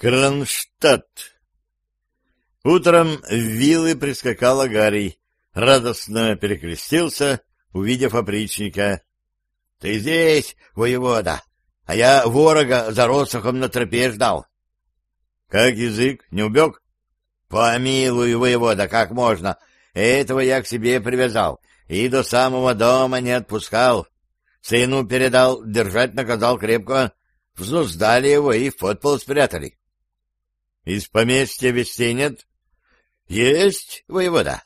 Кронштадт. Утром в виллы прискакал Агарий, радостно перекрестился, увидев опричника. — Ты здесь, воевода, а я ворога за Росохом на тропе ждал. — Как язык, не убег? — Помилуй, воевода, как можно. Этого я к себе привязал и до самого дома не отпускал. Сыну передал, держать наказал крепко. Взнуздали его и в подпол спрятали. Из поместья вестей нет? Есть, воевода.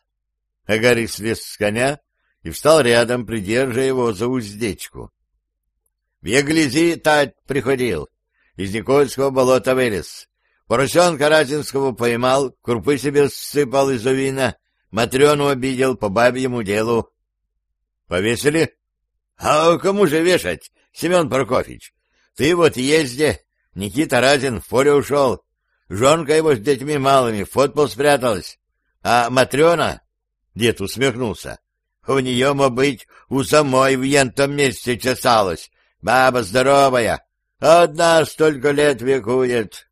Агарий слез с коня и встал рядом, придерживая его за уздечку. В Яглизи тать приходил, из Никольского болота вылез. Поросенка Разинского поймал, крупы себе сыпал из вина, Матрёну обидел по бабьему делу. Повесили? А кому же вешать, Семен Прокофьевич? Ты вот езде, Никита Разин в поле ушел, Жонка его с детьми малыми в футбол спряталась. А Матрена, дед усмехнулся, у нее, мо быть, у самой в ентом месте чесалась. Баба здоровая, одна столько лет векует.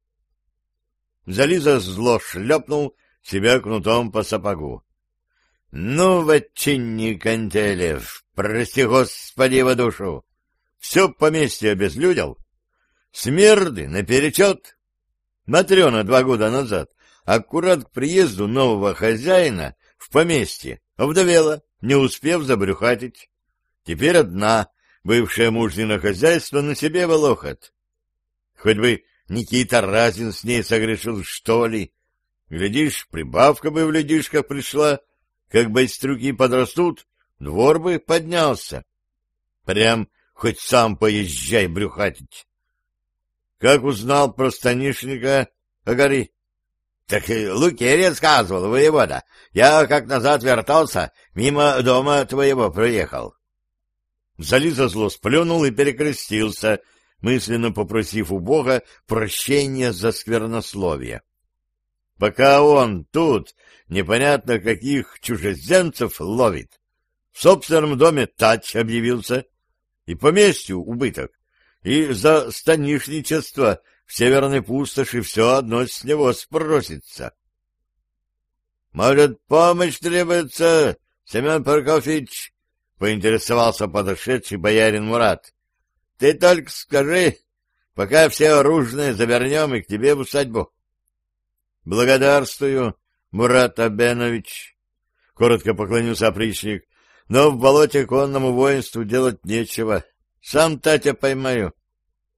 Зализа зло шлепнул себя кнутом по сапогу. — Ну, вотчинник Антелев, прости господи во душу, все поместье обезлюдил, смерды наперечет, Матрена два года назад, аккурат к приезду нового хозяина в поместье, овдовела, не успев забрюхатить. Теперь одна, бывшая мужнина хозяйство, на себе волохот. Хоть бы Никита Разин с ней согрешил, что ли. Глядишь, прибавка бы в людишках пришла, как байстрюки подрастут, двор бы поднялся. Прям хоть сам поезжай брюхатить. Как узнал про станишника Агари? — Так Лукерия сказывал, воевода. Я, как назад вертался, мимо дома твоего проехал. Зализа зло сплюнул и перекрестился, мысленно попросив у Бога прощения за сквернословие. Пока он тут непонятно каких чужеземцев ловит, в собственном доме тач объявился, и поместью убыток и за станишничество в северной пустоши все одно с него спросится. — Может, помощь требуется, Семен Прокофьевич? — поинтересовался подошедший боярин Мурат. — Ты только скажи, пока все оружные завернем и к тебе в усадьбу. — Благодарствую, Мурат Абенович, — коротко поклонился опричник, — но в болоте конному воинству делать нечего. Сам Татя поймаю.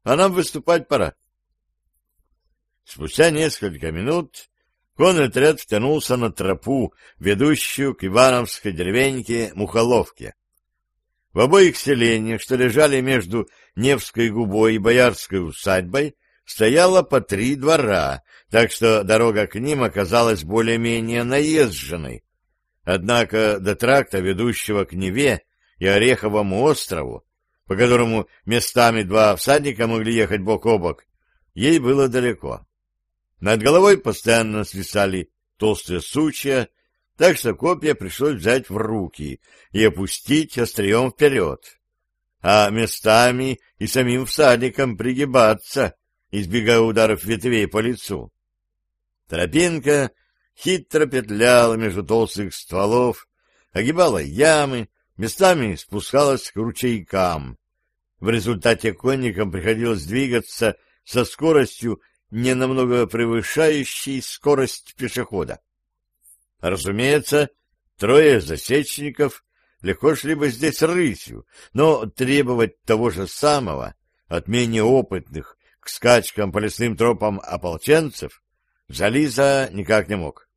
А нам выступать пора. Спустя несколько минут конный отряд втянулся на тропу, ведущую к Ивановской деревеньке Мухоловке. В обоих селениях, что лежали между Невской губой и Боярской усадьбой, стояло по три двора, так что дорога к ним оказалась более-менее наезженной. Однако до тракта, ведущего к Неве и Ореховому острову, по которому местами два всадника могли ехать бок о бок, ей было далеко. Над головой постоянно свисали толстые сучья, так что копья пришлось взять в руки и опустить острием вперед, а местами и самим всадникам пригибаться, избегая ударов ветвей по лицу. Тропинка хитро петляла между толстых стволов, огибала ямы, местами спускалась к ручейкам. В результате конникам приходилось двигаться со скоростью, не намного превышающей скорость пешехода. Разумеется, трое засечников легко шли бы здесь рысью, но требовать того же самого от менее опытных к скачкам по лесным тропам ополченцев Зализа никак не мог.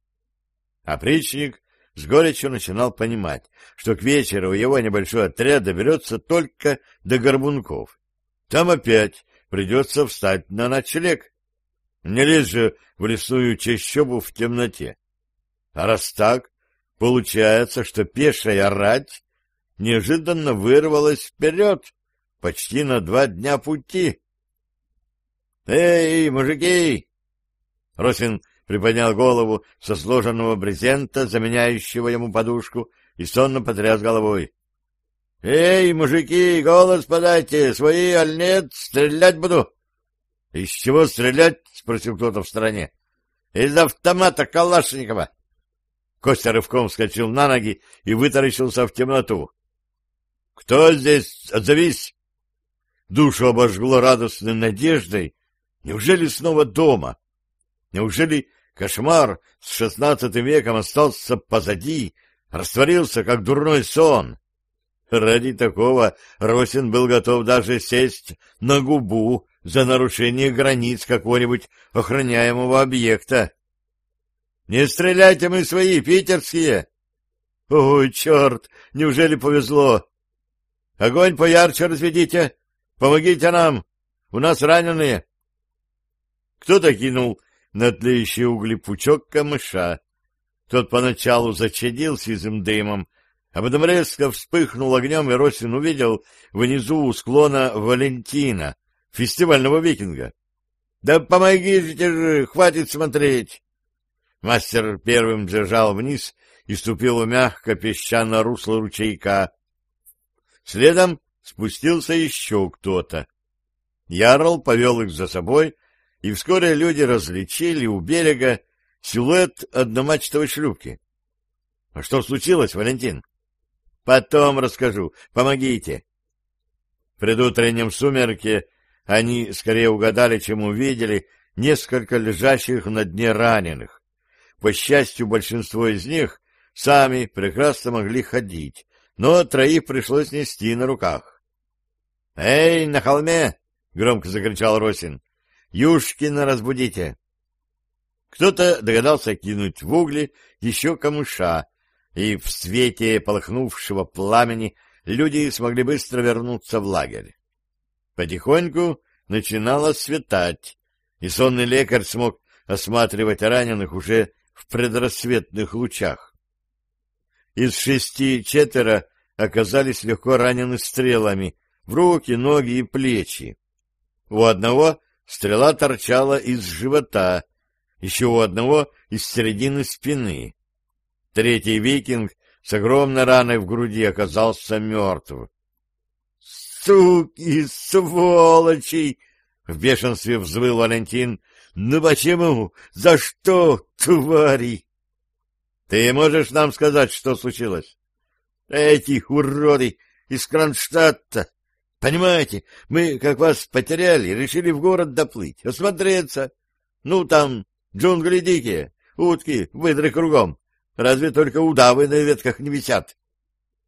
Опричник с горечью начинал понимать, что к вечеру его небольшой отряд доберется только до Горбунков. Там опять придется встать на ночлег. Не лезь же в лесную чащобу в темноте. А раз так, получается, что пешая рать неожиданно вырвалась вперед, почти на два дня пути. «Эй, мужики!» Росин приподнял голову со сложенного брезента, заменяющего ему подушку, и сонно потряс головой. — Эй, мужики, голос подайте, свои аль нет, стрелять буду! — Из чего стрелять? — спросил кто-то в стороне. — Из автомата Калашникова. Костя рывком вскочил на ноги и вытаращился в темноту. — Кто здесь? Отзовись! Душу обожгло радостной надеждой. Неужели снова дома? Неужели кошмар с шестнадцатым веком остался позади, растворился, как дурной сон? Ради такого Росин был готов даже сесть на губу за нарушение границ какого-нибудь охраняемого объекта. — Не стреляйте мы свои, питерские! — Ой, черт, неужели повезло? — Огонь поярче разведите, помогите нам, у нас раненые. Кто-то кинул на тлеющие угли пучок камыша. Тот поначалу зачадил сизым дымом, а потом резко вспыхнул огнем, и Росин увидел внизу у склона Валентина, фестивального викинга. — Да помогите же, хватит смотреть! Мастер первым держал вниз и ступил в мягко песчаное русло ручейка. Следом спустился еще кто-то. Ярл повел их за собой, и вскоре люди различили у берега силуэт одномачтовой шлюпки. — А что случилось, Валентин? — Потом расскажу. Помогите. В предутреннем сумерке они скорее угадали, чем увидели, несколько лежащих на дне раненых. По счастью, большинство из них сами прекрасно могли ходить, но троих пришлось нести на руках. — Эй, на холме! — громко закричал Росин. — Юшкина разбудите! Кто-то догадался кинуть в угли еще камыша, и в свете полыхнувшего пламени люди смогли быстро вернуться в лагерь. Потихоньку начинало светать, и сонный лекарь смог осматривать раненых уже в предрассветных лучах. Из шести четверо оказались легко ранены стрелами в руки, ноги и плечи. У одного стрела торчала из живота, еще у одного — из середины спины. Третий викинг с огромной раной в груди оказался мертв. «Суки, сволочи!» — в бешенстве взвыл Валентин. «Ну почему? За что, твари?» «Ты можешь нам сказать, что случилось?» «Эти уроды из Кронштадта! Понимаете, мы, как вас потеряли, решили в город доплыть, осмотреться. Ну, там джунгли дикие, утки, выдры кругом. Разве только удавы на ветках не висят.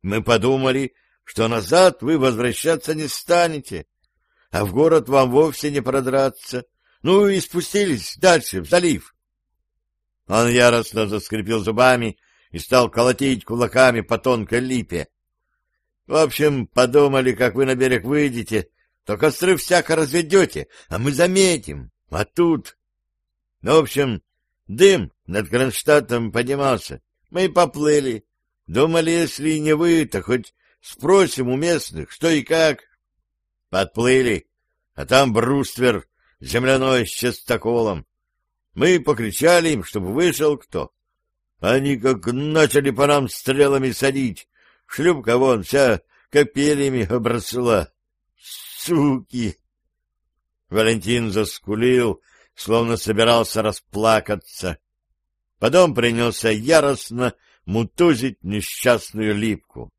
Мы подумали, что назад вы возвращаться не станете, а в город вам вовсе не продраться. Ну и спустились дальше, в залив. Он яростно заскрипел зубами и стал колотить кулаками по тонкой липе. В общем, подумали, как вы на берег выйдете, то костры всяко разведете, а мы заметим. А тут... В общем, Дым над Кронштадтом поднимался. Мы поплыли. Думали, если не вы, то хоть спросим у местных, что и как. Подплыли, а там бруствер земляной с частоколом. Мы покричали им, чтобы вышел кто. Они как начали по нам стрелами садить. Шлюпка вон вся копельями обросла. Суки! Валентин заскулил, словно собирался расплакаться. Потом принялся яростно мутузить несчастную липку.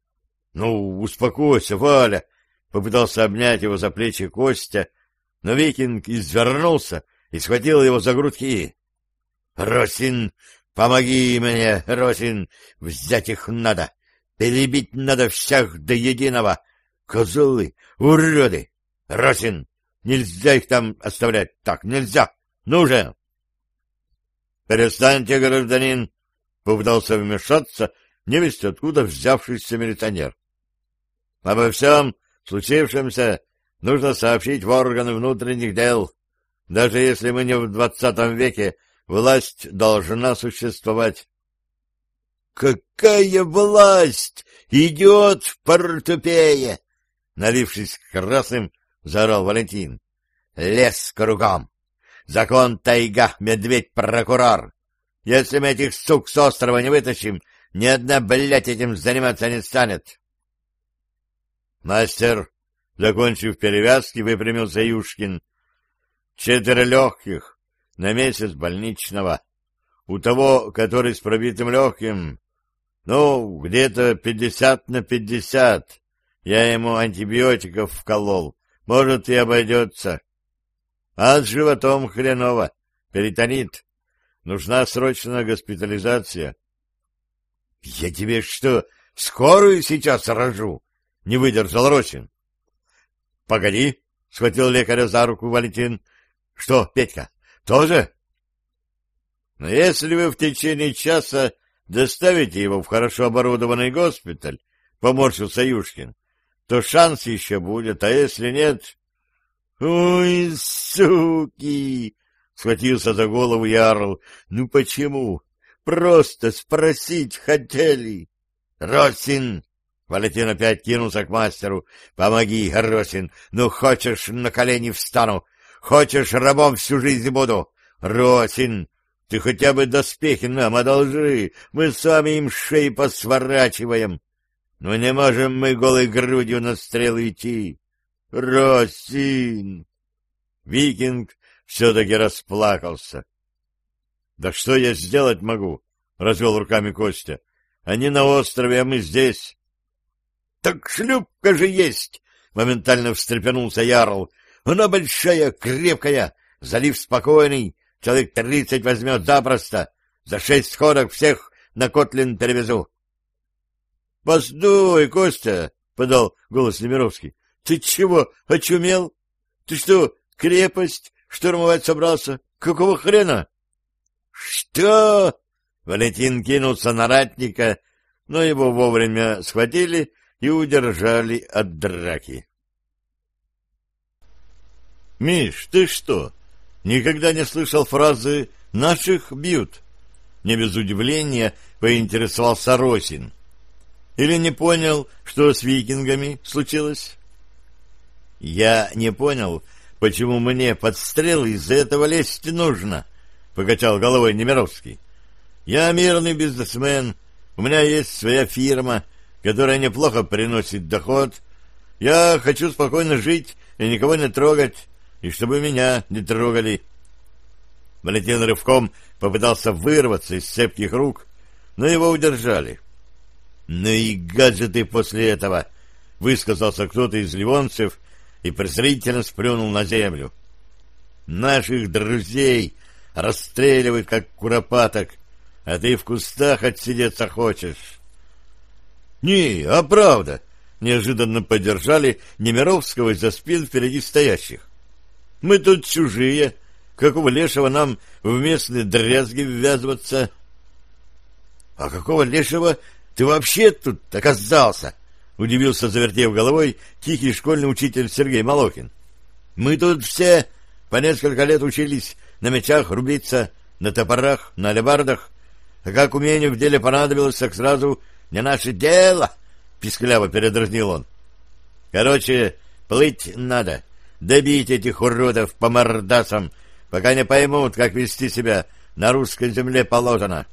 — Ну, успокойся, Валя! — попытался обнять его за плечи Костя, но викинг извернулся и схватил его за грудки. — Росин, помоги мне, Росин! Взять их надо! Перебить надо всех до единого! Козлы! Уроды! Росин, Нельзя их там оставлять так, нельзя. Ну же! Перестаньте, гражданин, попытался вмешаться невесть откуда взявшийся милиционер. Обо всем случившемся нужно сообщить в органы внутренних дел. Даже если мы не в двадцатом веке, власть должна существовать. «Какая власть! Идет в портупее!» Налившись красным, — заорал Валентин. — Лес кругом! Закон тайга, медведь-прокурор! Если мы этих сук с острова не вытащим, ни одна, блядь, этим заниматься не станет. Мастер, закончив перевязки, выпрямился Юшкин. четверо легких, на месяц больничного. У того, который с пробитым легким, ну, где-то пятьдесят на пятьдесят. Я ему антибиотиков вколол. Может, и обойдется. А с животом хреново. Перитонит. Нужна срочная госпитализация. — Я тебе что, скорую сейчас рожу? — не выдержал Росин. — Погоди, — схватил лекаря за руку Валентин. — Что, Петька, тоже? — Но если вы в течение часа доставите его в хорошо оборудованный госпиталь, — поморщился Юшкин, — то шанс еще будет, а если нет... — Ой, суки! — схватился за голову Ярл. — Ну почему? Просто спросить хотели. — Росин! Валентин опять кинулся к мастеру. — Помоги, Росин. Ну, хочешь, на колени встану. Хочешь, рабом всю жизнь буду. Росин, ты хотя бы доспехи нам одолжи. Мы сами им шеи посворачиваем. Но не можем мы голой грудью на стрелы идти. Росин! Викинг все-таки расплакался. Да что я сделать могу? — развел руками Костя. — Они на острове, а мы здесь. — Так шлюпка же есть! — моментально встрепенулся Ярл. — Она большая, крепкая, залив спокойный, человек тридцать возьмет запросто. За шесть сходок всех на Котлин перевезу. — Постой, Костя! — подал голос Немировский. — Ты чего, очумел? Ты что, крепость штурмовать собрался? Какого хрена? «Что?» Валентин кинулся на ратника, но его вовремя схватили и удержали от драки. «Миш, ты что, никогда не слышал фразы «наших бьют»?» Не без удивления поинтересовался Росин. «Или не понял, что с викингами случилось?» «Я не понял, почему мне под стрелы из-за этого лезть нужно», — покачал головой Немировский. «Я мирный бизнесмен, у меня есть своя фирма, которая неплохо приносит доход. Я хочу спокойно жить и никого не трогать, и чтобы меня не трогали». Валентин рывком попытался вырваться из цепких рук, но его удержали. «Ну и гаджеты после этого!» — высказался кто-то из ливонцев и презрительно сплюнул на землю. «Наших друзей расстреливают, как куропаток, а ты в кустах отсидеться хочешь. — Не, а правда, — неожиданно поддержали Немировского из-за спин впереди стоящих. — Мы тут чужие, какого лешего нам в местные дрязги ввязываться? — А какого лешего ты вообще тут оказался? — удивился, завертев головой, тихий школьный учитель Сергей Малохин. — Мы тут все по несколько лет учились на мечах рубиться, на топорах, на алебардах. А как умение в деле понадобилось, так сразу не наше дело, — пискляво передразнил он. Короче, плыть надо, добить этих уродов по мордасам, пока не поймут, как вести себя на русской земле положено.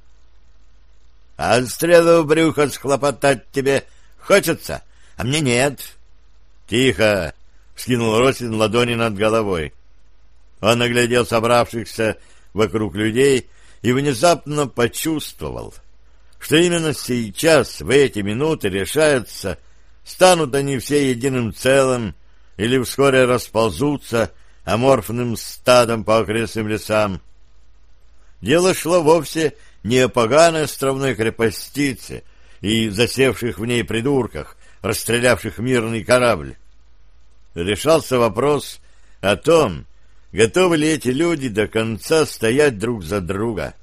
А стрелу в брюхо схлопотать тебе хочется, а мне нет. — Тихо! — скинул Росин ладони над головой. Он оглядел собравшихся вокруг людей и внезапно почувствовал, что именно сейчас, в эти минуты, решается, станут они все единым целым или вскоре расползутся аморфным стадом по окрестным лесам. Дело шло вовсе не о поганой островной крепостице и засевших в ней придурках, расстрелявших мирный корабль. Решался вопрос о том, Готовы ли эти люди до конца стоять друг за друга,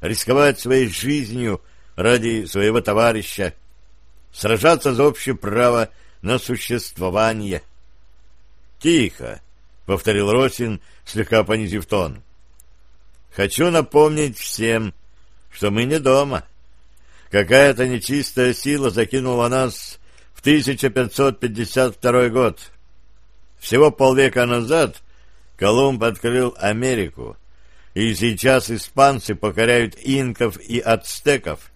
рисковать своей жизнью ради своего товарища, сражаться за общее право на существование? «Тихо!» — повторил Росин, слегка понизив тон. «Хочу напомнить всем, что мы не дома. Какая-то нечистая сила закинула нас в 1552 год. Всего полвека назад — Колумб открыл Америку, и сейчас испанцы покоряют инков и ацтеков,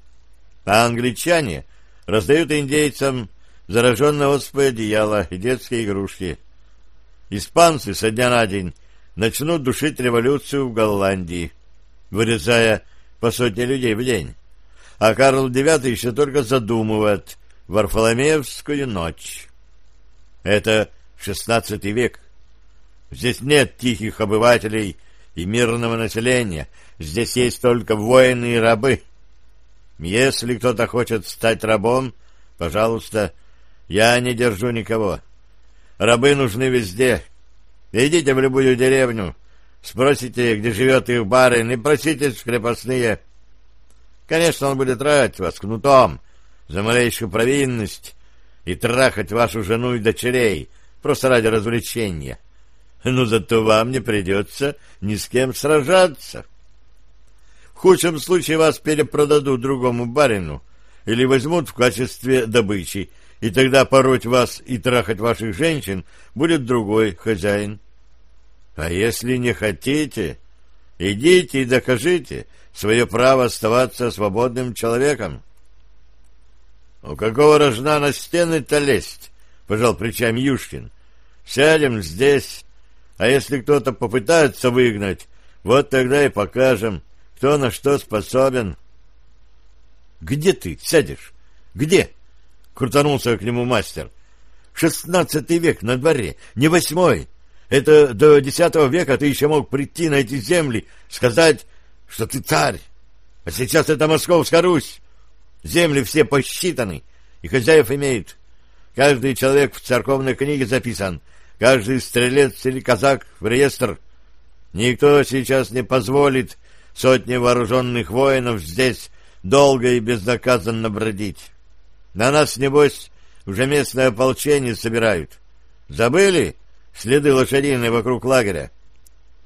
а англичане раздают индейцам зараженное оспой одеяло и детские игрушки. Испанцы со дня на день начнут душить революцию в Голландии, вырезая по сотне людей в день. А Карл IX еще только задумывает Варфоломеевскую ночь. Это XVI век. Здесь нет тихих обывателей и мирного населения. Здесь есть только воины и рабы. Если кто-то хочет стать рабом, пожалуйста, я не держу никого. Рабы нужны везде. Идите в любую деревню, спросите, где живет их барин, и проситесь в крепостные. Конечно, он будет трать вас кнутом за малейшую провинность и трахать вашу жену и дочерей просто ради развлечения. Но зато вам не придется ни с кем сражаться. В худшем случае вас перепродадут другому барину или возьмут в качестве добычи, и тогда пороть вас и трахать ваших женщин будет другой хозяин. А если не хотите, идите и докажите свое право оставаться свободным человеком. — У какого рожна на стены-то лезть? — пожал плечами Юшкин. — Сядем здесь, а если кто-то попытается выгнать, вот тогда и покажем, кто на что способен. — Где ты сядешь? Где? —— крутанулся к нему мастер. «Шестнадцатый век на дворе, не восьмой. Это до десятого века ты еще мог прийти на эти земли, сказать, что ты царь. А сейчас это Московская Русь. Земли все посчитаны, и хозяев имеют. Каждый человек в церковной книге записан, каждый стрелец или казак в реестр. Никто сейчас не позволит сотне вооруженных воинов здесь долго и безнаказанно бродить. На нас, небось, уже местное ополчение собирают. Забыли следы лошадиные вокруг лагеря?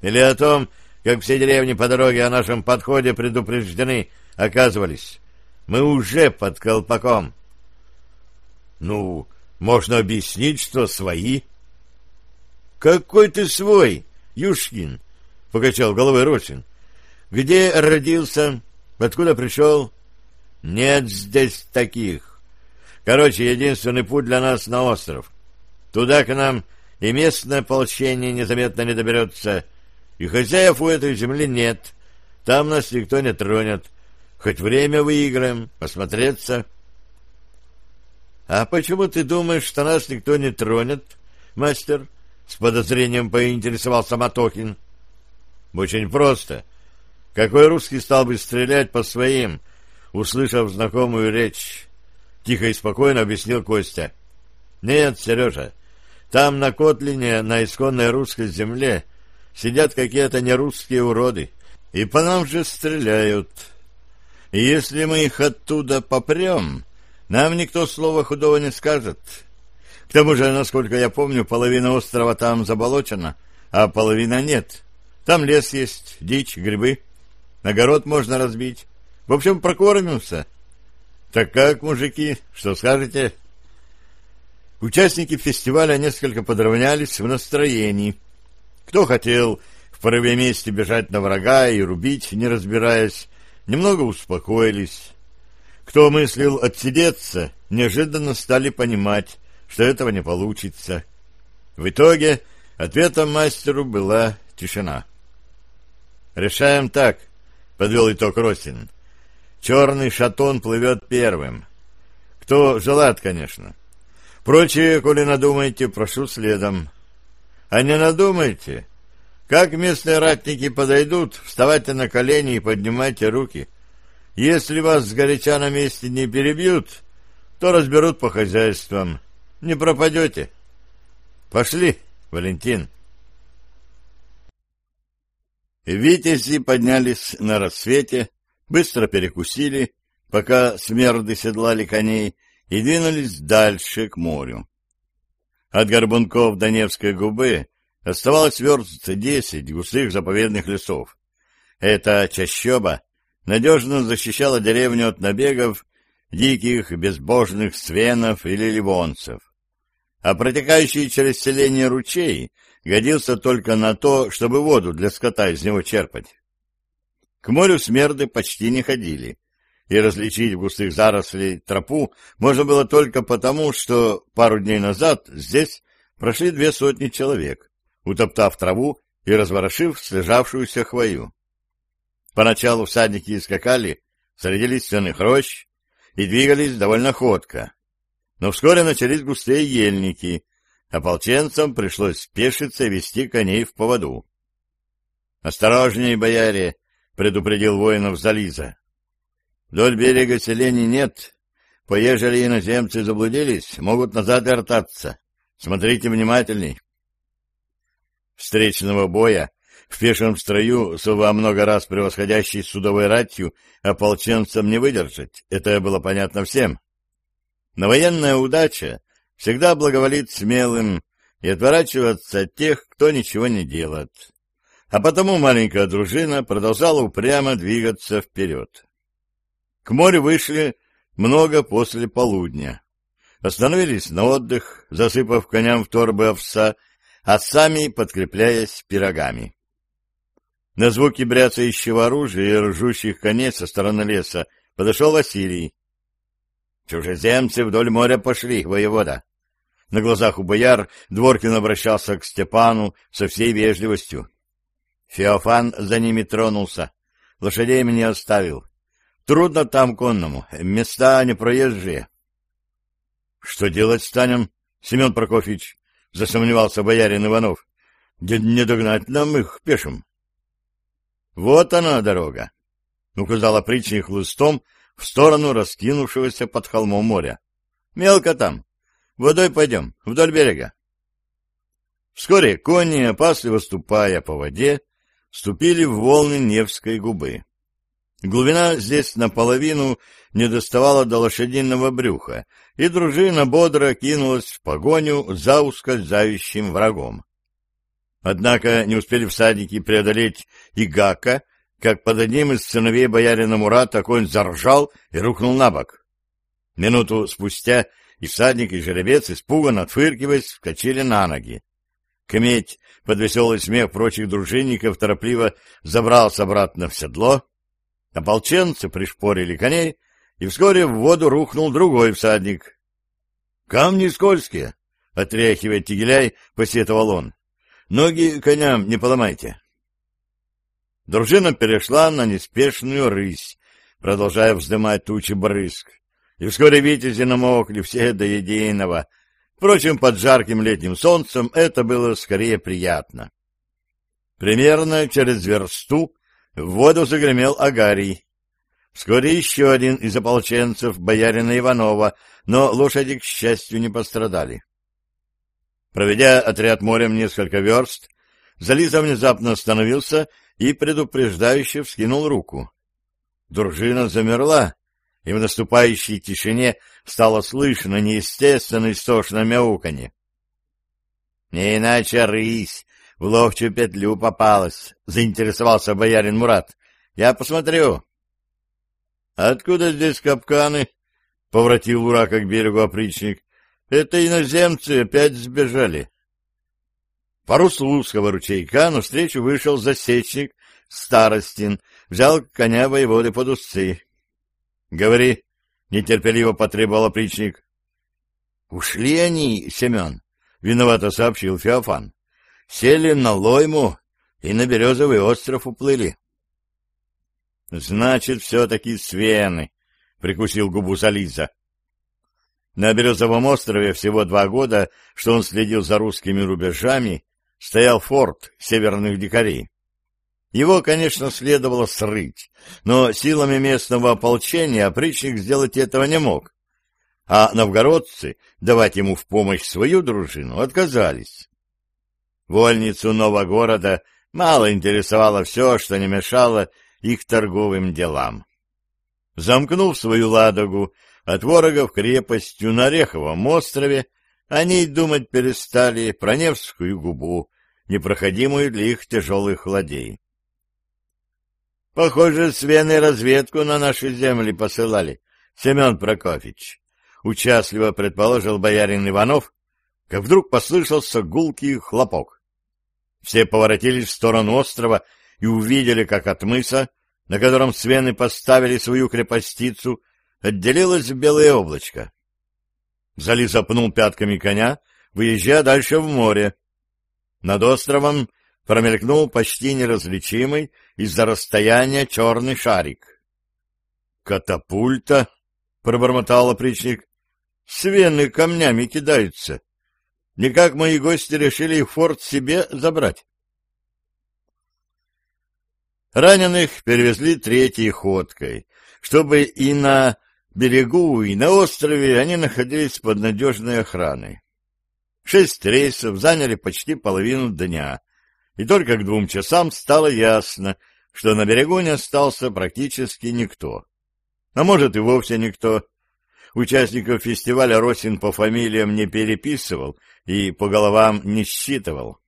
Или о том, как все деревни по дороге о нашем подходе предупреждены оказывались? Мы уже под колпаком. Ну, можно объяснить, что свои. Какой ты свой, Юшкин? Покачал головой Росин. Где родился? Откуда пришел? Нет здесь таких. Короче, единственный путь для нас на остров. Туда к нам и местное ополчение незаметно не доберется, и хозяев у этой земли нет. Там нас никто не тронет. Хоть время выиграем, посмотреться. — А почему ты думаешь, что нас никто не тронет, мастер? — с подозрением поинтересовался Матохин. — Очень просто. Какой русский стал бы стрелять по своим, услышав знакомую речь? Тихо и спокойно объяснил Костя. Нет, Сережа, там на Котлине, на исконной русской земле, сидят какие-то нерусские уроды, и по нам же стреляют. И если мы их оттуда попрем, нам никто слова худого не скажет. К тому же, насколько я помню, половина острова там заболочена, а половина нет. Там лес есть, дичь, грибы. Огород можно разбить. В общем, прокормимся. Так как, мужики, что скажете? Участники фестиваля несколько подравнялись в настроении. Кто хотел в порыве мести бежать на врага и рубить, не разбираясь, немного успокоились. Кто мыслил отсидеться, неожиданно стали понимать, что этого не получится. В итоге ответом мастеру была тишина. «Решаем так», — подвел итог Ростин. Черный шатон плывет первым. Кто желает, конечно. Прочие, коли надумаете, прошу следом. А не надумайте. Как местные ратники подойдут, вставайте на колени и поднимайте руки. Если вас сгоряча на месте не перебьют, то разберут по хозяйствам. Не пропадете. Пошли, Валентин. Витязи поднялись на рассвете, быстро перекусили, пока смерды седлали коней, и двинулись дальше к морю. От Горбунков до Невской губы оставалось верст десять густых заповедных лесов. Эта чащоба надежно защищала деревню от набегов диких безбожных свенов или ливонцев. А протекающий через селение ручей годился только на то, чтобы воду для скота из него черпать. К морю смерды почти не ходили, и различить в густых зарослей тропу можно было только потому, что пару дней назад здесь прошли две сотни человек, утоптав траву и разворошив слежавшуюся хвою. Поначалу всадники скакали среди лиственных рощ и двигались довольно ходко. Но вскоре начались густые ельники, ополченцам пришлось спешиться и вести коней в поводу. — Осторожней, бояре! — предупредил воинов Зализа. — Вдоль берега селений нет. Поежели иноземцы заблудились, могут назад вертаться. Смотрите внимательней. Встречного боя в пешем строю, с много раз превосходящей судовой ратью, ополченцам не выдержать, это было понятно всем. Но военная удача всегда благоволит смелым и отворачиваться от тех, кто ничего не делает. А потому маленькая дружина продолжала упрямо двигаться вперед. К морю вышли много после полудня. Остановились на отдых, засыпав коням в торбы овса, а сами подкрепляясь пирогами. На звуки бряцающего оружия и ржущих коней со стороны леса подошел Василий. «Чужеземцы вдоль моря пошли, воевода!» На глазах у бояр Дворкин обращался к Степану со всей вежливостью. Феофан за ними тронулся, лошадей мне оставил. Трудно там конному, места непроезжие. — Что делать станем, Семен Прокофьевич? — засомневался боярин Иванов. — Не догнать нам их пешим. Вот она дорога, — указал опричник хлыстом в сторону раскинувшегося под холмом моря. — Мелко там. Водой пойдем, вдоль берега. Вскоре кони, опасливо ступая по воде, ступили в волны Невской губы. Глубина здесь наполовину не доставала до лошадиного брюха, и дружина бодро кинулась в погоню за ускользающим врагом. Однако не успели всадники преодолеть Игака, как под одним из сыновей боярина Мурата конь заржал и рухнул на бок. Минуту спустя и всадник, и жеребец, испуганно отфыркиваясь, вскочили на ноги. Кметь под веселый смех прочих дружинников торопливо забрался обратно в седло. Ополченцы пришпорили коней, и вскоре в воду рухнул другой всадник. — Камни скользкие! — отряхивая тегеляй, посетовал он. Ноги коням не поломайте. Дружина перешла на неспешную рысь, продолжая вздымать тучи брызг. И вскоре витязи намокли все до единого. Впрочем, под жарким летним солнцем это было скорее приятно. Примерно через версту в воду загремел Агарий. Вскоре еще один из ополченцев, боярина Иванова, но лошади, к счастью, не пострадали. Проведя отряд морем несколько верст, Зализа внезапно остановился и предупреждающе вскинул руку. Дружина замерла, и в наступающей тишине стало слышно неестественно истошное мяуканье. — Не иначе рысь в ловчую петлю попалась, — заинтересовался боярин Мурат. — Я посмотрю. — Откуда здесь капканы? — повратил урака к берегу опричник. Это иноземцы опять сбежали. По руслу узкого ручейка навстречу вышел засечник Старостин, взял коня воеводы под усы. — Говори, — нетерпеливо потребовал опричник. — Ушли они, Семен, — виновато сообщил Феофан. — Сели на лойму и на Березовый остров уплыли. — Значит, все-таки свены, — прикусил губу Сализа. На Березовом острове всего два года, что он следил за русскими рубежами, стоял форт северных дикарей. Его, конечно, следовало срыть, но силами местного ополчения опричник сделать этого не мог, а новгородцы давать ему в помощь свою дружину отказались. Вольницу нового города мало интересовало все, что не мешало их торговым делам. Замкнув свою ладогу от ворогов крепостью на Ореховом острове они думать перестали про Невскую губу, непроходимую для их тяжелых ладей. Похоже, свены разведку на наши земли посылали, Семен Прокофьевич. Участливо предположил боярин Иванов, как вдруг послышался гулкий хлопок. Все поворотились в сторону острова и увидели, как от мыса, на котором свены поставили свою крепостицу, отделилось белое облачко. Зали запнул пятками коня, выезжая дальше в море. Над островом промелькнул почти неразличимый из-за расстояния черный шарик. «Катапульта!» — пробормотал опричник. «Свены камнями кидаются. Никак мои гости решили их форт себе забрать». Раненых перевезли третьей ходкой, чтобы и на берегу, и на острове они находились под надежной охраной. Шесть рейсов заняли почти половину дня, и только к двум часам стало ясно, что на берегу не остался практически никто. А может и вовсе никто. Участников фестиваля Росин по фамилиям не переписывал и по головам не считывал.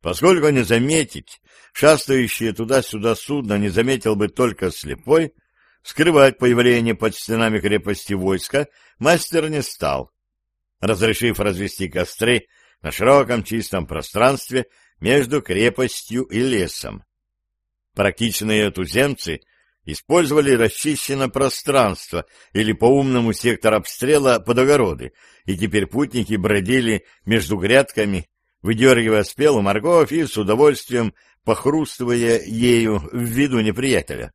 Поскольку не заметить, шастающее туда-сюда судно не заметил бы только слепой, скрывать появление под стенами крепости войска мастер не стал, разрешив развести костры на широком чистом пространстве между крепостью и лесом. Практичные туземцы использовали расчищенное пространство или по-умному сектор обстрела под огороды, и теперь путники бродили между грядками, выдергивая спелую морковь и с удовольствием похрустывая ею в виду неприятеля.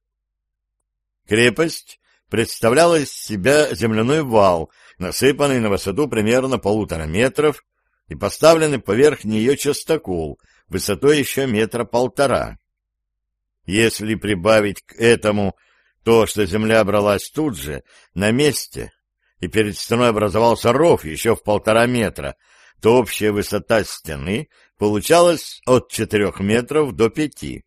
Крепость представляла из себя земляной вал, насыпанный на высоту примерно полутора метров и поставленный поверх нее частокол высотой еще метра полтора. Если прибавить к этому то, что земля бралась тут же, на месте, и перед стеной образовался ров еще в полтора метра, то общая высота стены получалась от четырех метров до пяти.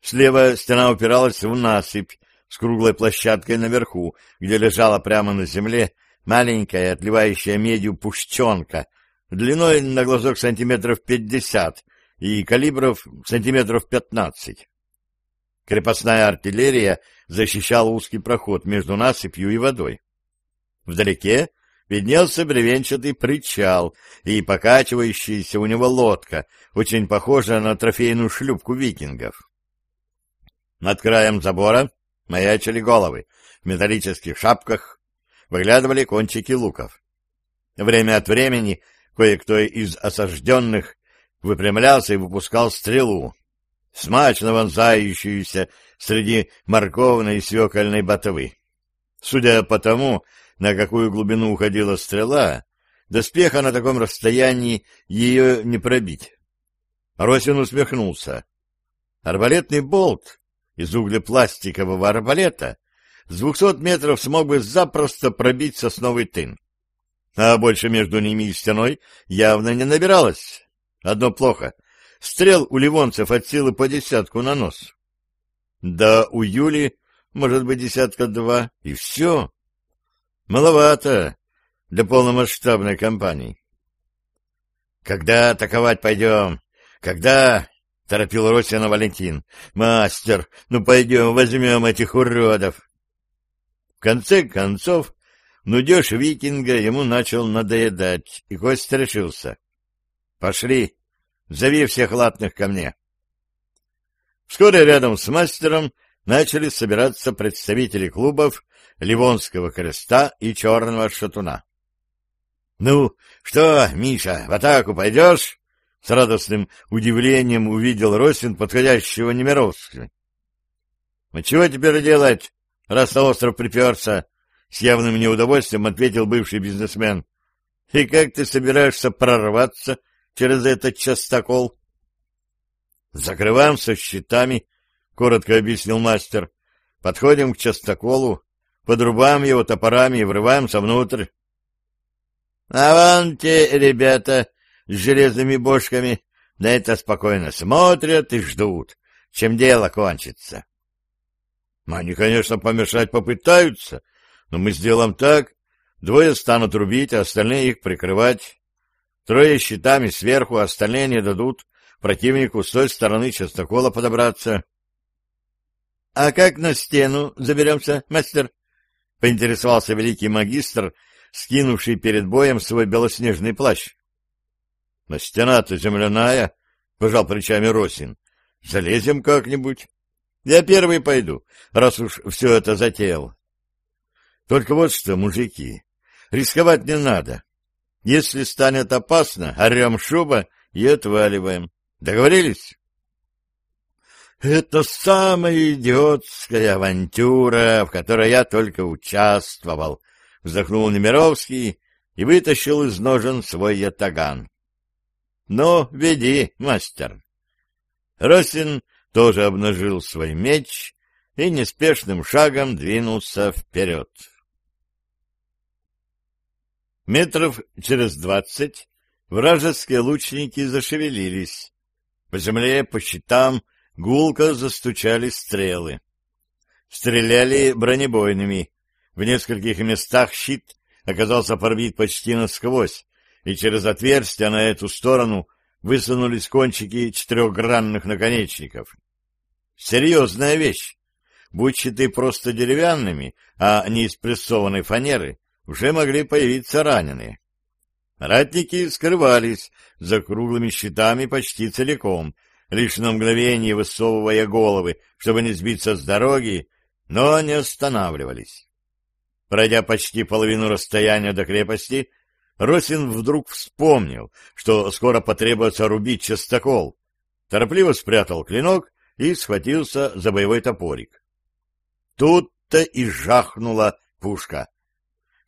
Слева стена упиралась в насыпь с круглой площадкой наверху, где лежала прямо на земле маленькая, отливающая медью пушченка, длиной на глазок сантиметров пятьдесят и калибров сантиметров пятнадцать. Крепостная артиллерия защищала узкий проход между насыпью и водой. Вдалеке виднелся бревенчатый причал и покачивающаяся у него лодка, очень похожая на трофейную шлюпку викингов. Над краем забора маячили головы, в металлических шапках выглядывали кончики луков. Время от времени кое-кто из осажденных выпрямлялся и выпускал стрелу, смачно вонзающуюся среди морковной и свекольной ботвы. Судя по тому, на какую глубину уходила стрела, доспеха на таком расстоянии ее не пробить. Росин усмехнулся. Арбалетный болт из углепластикового арбалета с двухсот метров смог бы запросто пробить сосновый тын. А больше между ними и стеной явно не набиралось. Одно плохо. Стрел у ливонцев от силы по десятку на нос. Да у Юли, может быть, десятка-два, и все. Маловато для полномасштабной кампании. «Когда атаковать пойдем? Когда?» — торопил Росина Валентин. «Мастер, ну пойдем, возьмем этих уродов!» В конце концов, нудеж викинга ему начал надоедать, и Кость решился. «Пошли, зови всех латных ко мне». Вскоре рядом с мастером начали собираться представители клубов Ливонского креста и Черного шатуна. — Ну, что, Миша, в атаку пойдешь? — с радостным удивлением увидел Росин подходящего Немировского. — А чего теперь делать, раз на остров приперся? — с явным неудовольствием ответил бывший бизнесмен. — И как ты собираешься прорваться через этот частокол? — Закрываемся щитами, — коротко объяснил мастер. — Подходим к частоколу, подрубаем его топорами и врываемся внутрь. — А вон те ребята с железными бошками на это спокойно смотрят и ждут, чем дело кончится. Они, конечно, помешать попытаются, но мы сделаем так. Двое станут рубить, а остальные их прикрывать. Трое щитами сверху, а остальные не дадут противнику с той стороны частокола подобраться. — А как на стену заберемся, мастер? — поинтересовался великий магистр, скинувший перед боем свой белоснежный плащ. — На стена-то земляная, — пожал плечами Росин. — Залезем как-нибудь. Я первый пойду, раз уж все это затеял. Только вот что, мужики, рисковать не надо. Если станет опасно, орем шуба и отваливаем. Договорились? Это самая идиотская авантюра, в которой я только участвовал, вздохнул Немировский и вытащил из ножен свой ятаган. Ну, веди, мастер. Росин тоже обнажил свой меч и неспешным шагом двинулся вперед. Метров через двадцать вражеские лучники зашевелились. По земле, по щитам, гулко застучали стрелы. Стреляли бронебойными. В нескольких местах щит оказался пробит почти насквозь, и через отверстия на эту сторону высунулись кончики четырехгранных наконечников. Серьезная вещь. Будь щиты просто деревянными, а не из прессованной фанеры, уже могли появиться раненые. Ратники скрывались за круглыми щитами почти целиком, лишь на мгновение высовывая головы, чтобы не сбиться с дороги, но не останавливались. Пройдя почти половину расстояния до крепости, Росин вдруг вспомнил, что скоро потребуется рубить частокол, торопливо спрятал клинок и схватился за боевой топорик. Тут-то и жахнула пушка.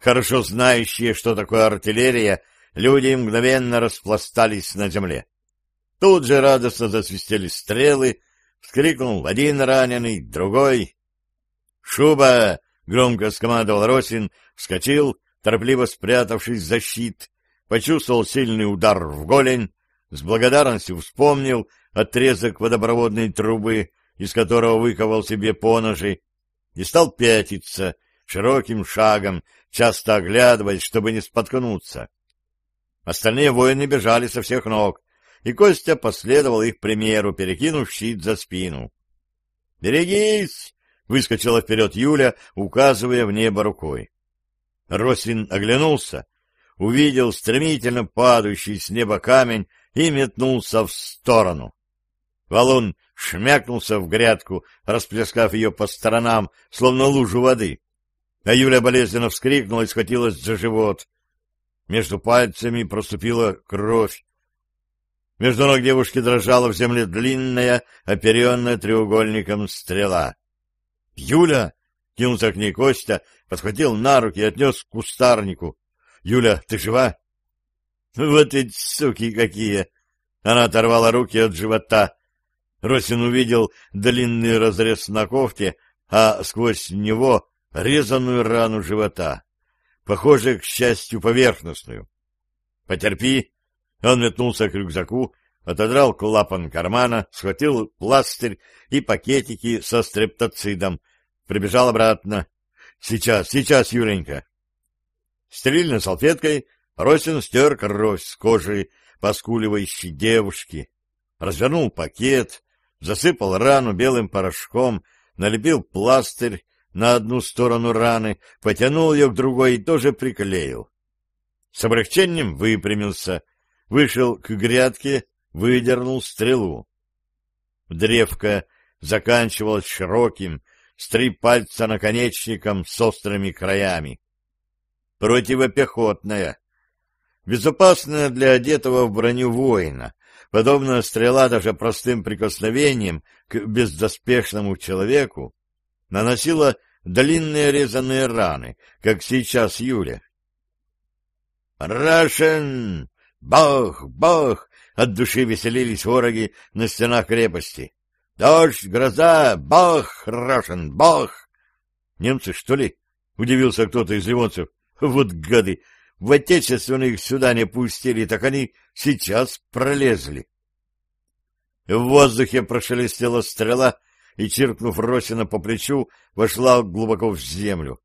Хорошо знающие, что такое артиллерия, люди мгновенно распластались на земле. Тут же радостно засвистели стрелы, вскрикнул один раненый, другой. «Шуба!» — громко скомандовал Росин, вскочил, торопливо спрятавшись за щит, почувствовал сильный удар в голень, с благодарностью вспомнил отрезок водопроводной трубы, из которого выковал себе поножи, и стал пятиться широким шагом, часто оглядываясь, чтобы не споткнуться. Остальные воины бежали со всех ног, и Костя последовал их примеру, перекинув щит за спину. «Берегись!» — выскочила вперед Юля, указывая в небо рукой. Росин оглянулся, увидел стремительно падающий с неба камень и метнулся в сторону. Валун шмякнулся в грядку, расплескав ее по сторонам, словно лужу воды. А Юля болезненно вскрикнула и схватилась за живот. Между пальцами проступила кровь. Между ног девушки дрожала в земле длинная, оперенная треугольником стрела. «Юля!» — кинулся к ней Костя, подхватил на руки и отнес к кустарнику. «Юля, ты жива?» «Вот ведь суки какие!» Она оторвала руки от живота. Росин увидел длинный разрез на кофте, а сквозь него резаную рану живота похоже, к счастью, поверхностную. «Потерпи!» Он метнулся к рюкзаку, отодрал клапан кармана, схватил пластырь и пакетики со стрептоцидом, прибежал обратно. «Сейчас, сейчас, Юленька!» Стерильной салфеткой Росин стер кровь с кожи поскуливающей девушки, развернул пакет, засыпал рану белым порошком, налепил пластырь на одну сторону раны, потянул ее к другой и тоже приклеил. С облегчением выпрямился, вышел к грядке, выдернул стрелу. Древко заканчивалось широким, с три пальца наконечником с острыми краями. Противопехотная. Безопасная для одетого в броню воина. Подобная стрела даже простым прикосновением к бездоспешному человеку наносила длинные резаные раны, как сейчас Юля. «Рашен! Бог! Бог!» — от души веселились вороги на стенах крепости. «Дождь! Гроза! Бог! Рашен! Бог!» «Немцы, что ли?» — удивился кто-то из ливонцев. «Вот гады! В отечественных сюда не пустили, так они сейчас пролезли». В воздухе прошелестела стрела — и, чиркнув Росина по плечу, вошла глубоко в землю.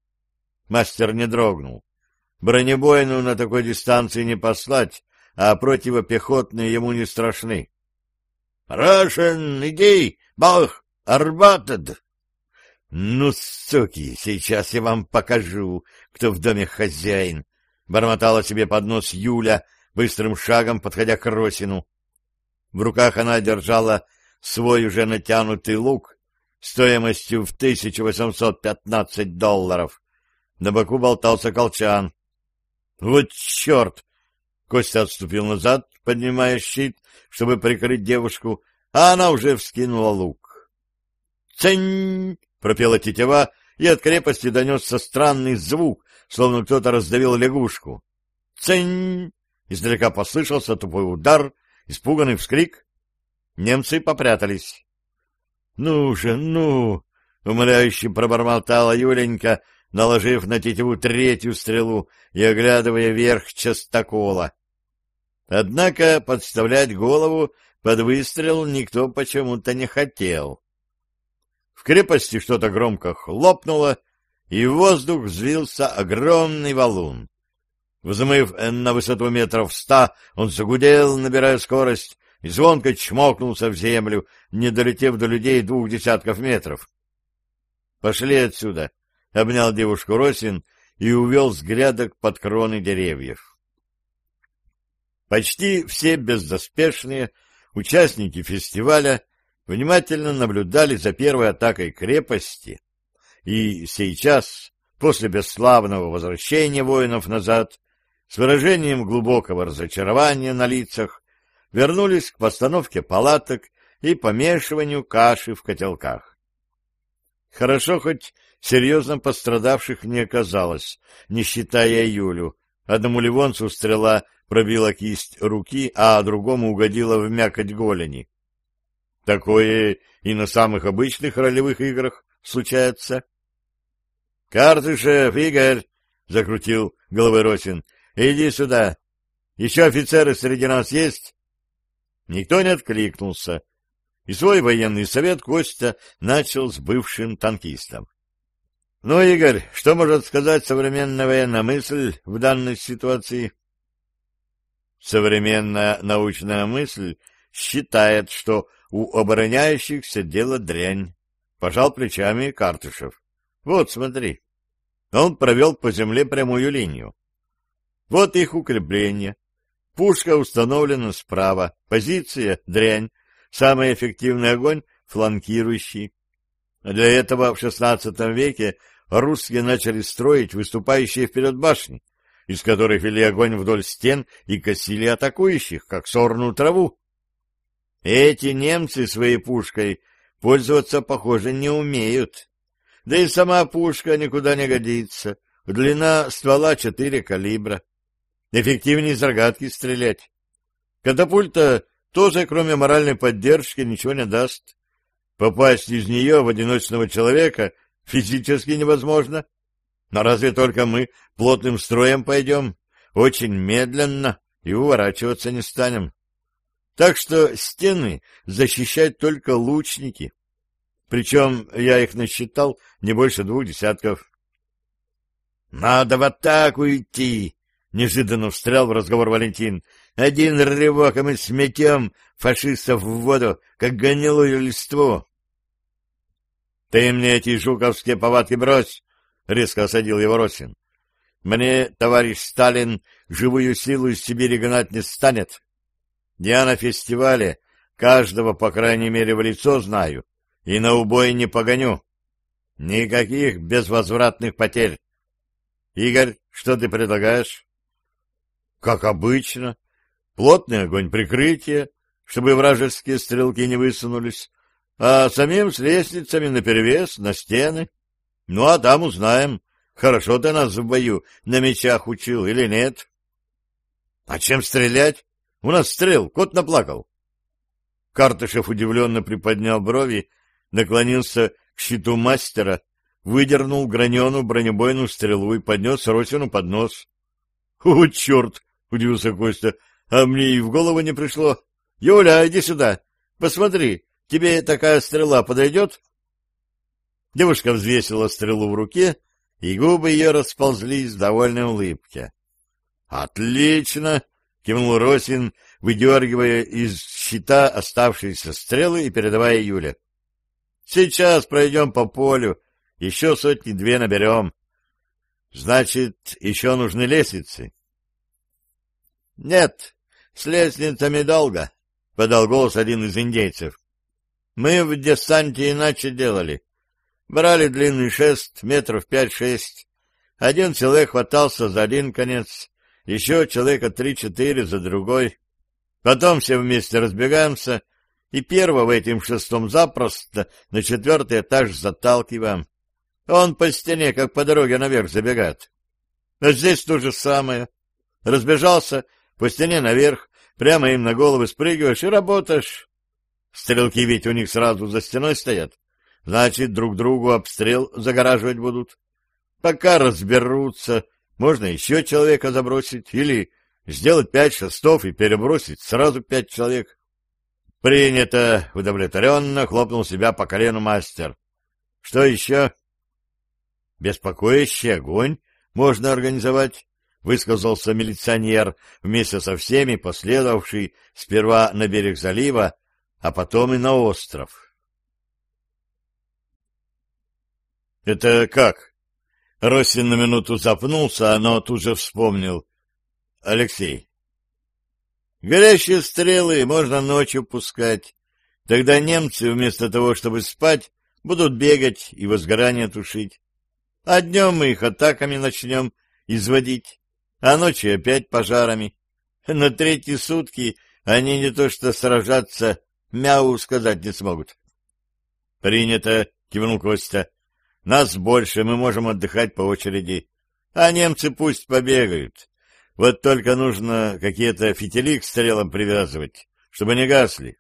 Мастер не дрогнул. Бронебойную на такой дистанции не послать, а противопехотные ему не страшны. — Рашен, иди, бог, арбатад! — Ну, суки, сейчас я вам покажу, кто в доме хозяин! — бормотала себе под нос Юля, быстрым шагом подходя к Росину. В руках она держала свой уже натянутый лук стоимостью в 1815 долларов. На боку болтался колчан. Вот черт! Костя отступил назад, поднимая щит, чтобы прикрыть девушку, а она уже вскинула лук. «Цень!» — пропела тетива, и от крепости донесся странный звук, словно кто-то раздавил лягушку. «Цень!» — издалека послышался тупой удар, испуганный вскрик. Немцы попрятались. «Ну же, ну!» — умоляюще пробормотала Юленька, наложив на тетиву третью стрелу и оглядывая верх частокола. Однако подставлять голову под выстрел никто почему-то не хотел. В крепости что-то громко хлопнуло, и в воздух взвился огромный валун. Взмыв на высоту метров ста, он загудел, набирая скорость, и звонко чмокнулся в землю, не долетев до людей двух десятков метров. — Пошли отсюда! — обнял девушку Росин и увел с грядок под кроны деревьев. Почти все бездоспешные участники фестиваля внимательно наблюдали за первой атакой крепости, и сейчас, после бесславного возвращения воинов назад, с выражением глубокого разочарования на лицах, вернулись к постановке палаток и помешиванию каши в котелках. Хорошо хоть серьезно пострадавших не оказалось, не считая Юлю. Одному ливонцу стрела пробила кисть руки, а другому угодила в мякоть голени. Такое и на самых обычных ролевых играх случается. — Картышев, Игорь! — закрутил головой Росин. — Иди сюда. Еще офицеры среди нас есть? Никто не откликнулся, и свой военный совет Костя начал с бывшим танкистом. — Ну, Игорь, что может сказать современная военная мысль в данной ситуации? Современная научная мысль считает, что у обороняющихся дело дрянь. Пожал плечами Картышев. Вот, смотри. Он провел по земле прямую линию. Вот их укрепление, Пушка установлена справа, позиция — дрянь, самый эффективный огонь — фланкирующий. Для этого в XVI веке русские начали строить выступающие вперед башни, из которых вели огонь вдоль стен и косили атакующих, как сорную траву. Эти немцы своей пушкой пользоваться, похоже, не умеют. Да и сама пушка никуда не годится. Длина ствола четыре калибра. Эффективнее из рогатки стрелять. Катапульта тоже, кроме моральной поддержки, ничего не даст. Попасть из нее в одиночного человека физически невозможно. Но разве только мы плотным строем пойдем, очень медленно, и уворачиваться не станем. Так что стены защищать только лучники. Причем я их насчитал не больше двух десятков. — Надо в атаку идти! Неожиданно встрял в разговор Валентин. Один рывок, и мы сметем фашистов в воду, как гнилую листву. — Ты мне эти жуковские повадки брось! — резко осадил его Росин. — Мне, товарищ Сталин, живую силу из Сибири гнать не станет. Я на фестивале каждого, по крайней мере, в лицо знаю, и на убой не погоню. Никаких безвозвратных потерь. Игорь, что ты предлагаешь? Как обычно, плотный огонь прикрытия, чтобы вражеские стрелки не высунулись, а самим с лестницами наперевес на стены. Ну, а там узнаем, хорошо ты нас в бою на мечах учил или нет. А чем стрелять? У нас стрел, кот наплакал. Картышев удивленно приподнял брови, наклонился к щиту мастера, выдернул граненую бронебойную стрелу и поднес Росину под нос. — О, черт! — удивился Костя. — А мне и в голову не пришло. — Юля, иди сюда. Посмотри, тебе такая стрела подойдет? Девушка взвесила стрелу в руке, и губы ее расползлись в довольной улыбке. — Отлично! — кивнул Росин, выдергивая из щита оставшиеся стрелы и передавая Юле. — Сейчас пройдем по полю, еще сотни-две наберем. Значит, еще нужны лестницы. — Нет, с лестницами долго, — подал голос один из индейцев. — Мы в десанте иначе делали. Брали длинный шест, метров пять-шесть. Один человек хватался за один конец, еще человека три-четыре за другой. Потом все вместе разбегаемся, и первого этим шестом запросто на четвертый этаж заталкиваем. Он по стене, как по дороге наверх, забегает. А здесь то же самое. Разбежался, по стене наверх, прямо им на головы спрыгиваешь и работаешь. Стрелки ведь у них сразу за стеной стоят. Значит, друг другу обстрел загораживать будут. Пока разберутся, можно еще человека забросить или сделать пять шестов и перебросить сразу пять человек. Принято, удовлетворенно хлопнул себя по колену мастер. Что еще? Беспокоящий огонь можно организовать, высказался милиционер вместе со всеми, последовавший сперва на берег залива, а потом и на остров. «Это как?» Росин на минуту запнулся, но тут же вспомнил. «Алексей, горящие стрелы можно ночью пускать. Тогда немцы, вместо того, чтобы спать, будут бегать и возгорание тушить. А днем мы их атаками начнем изводить, а ночью опять пожарами. На третьи сутки они не то что сражаться, мяу сказать не смогут. — Принято, — кивнул Костя. — Нас больше, мы можем отдыхать по очереди. А немцы пусть побегают. Вот только нужно какие-то фитили к стрелам привязывать, чтобы не гасли.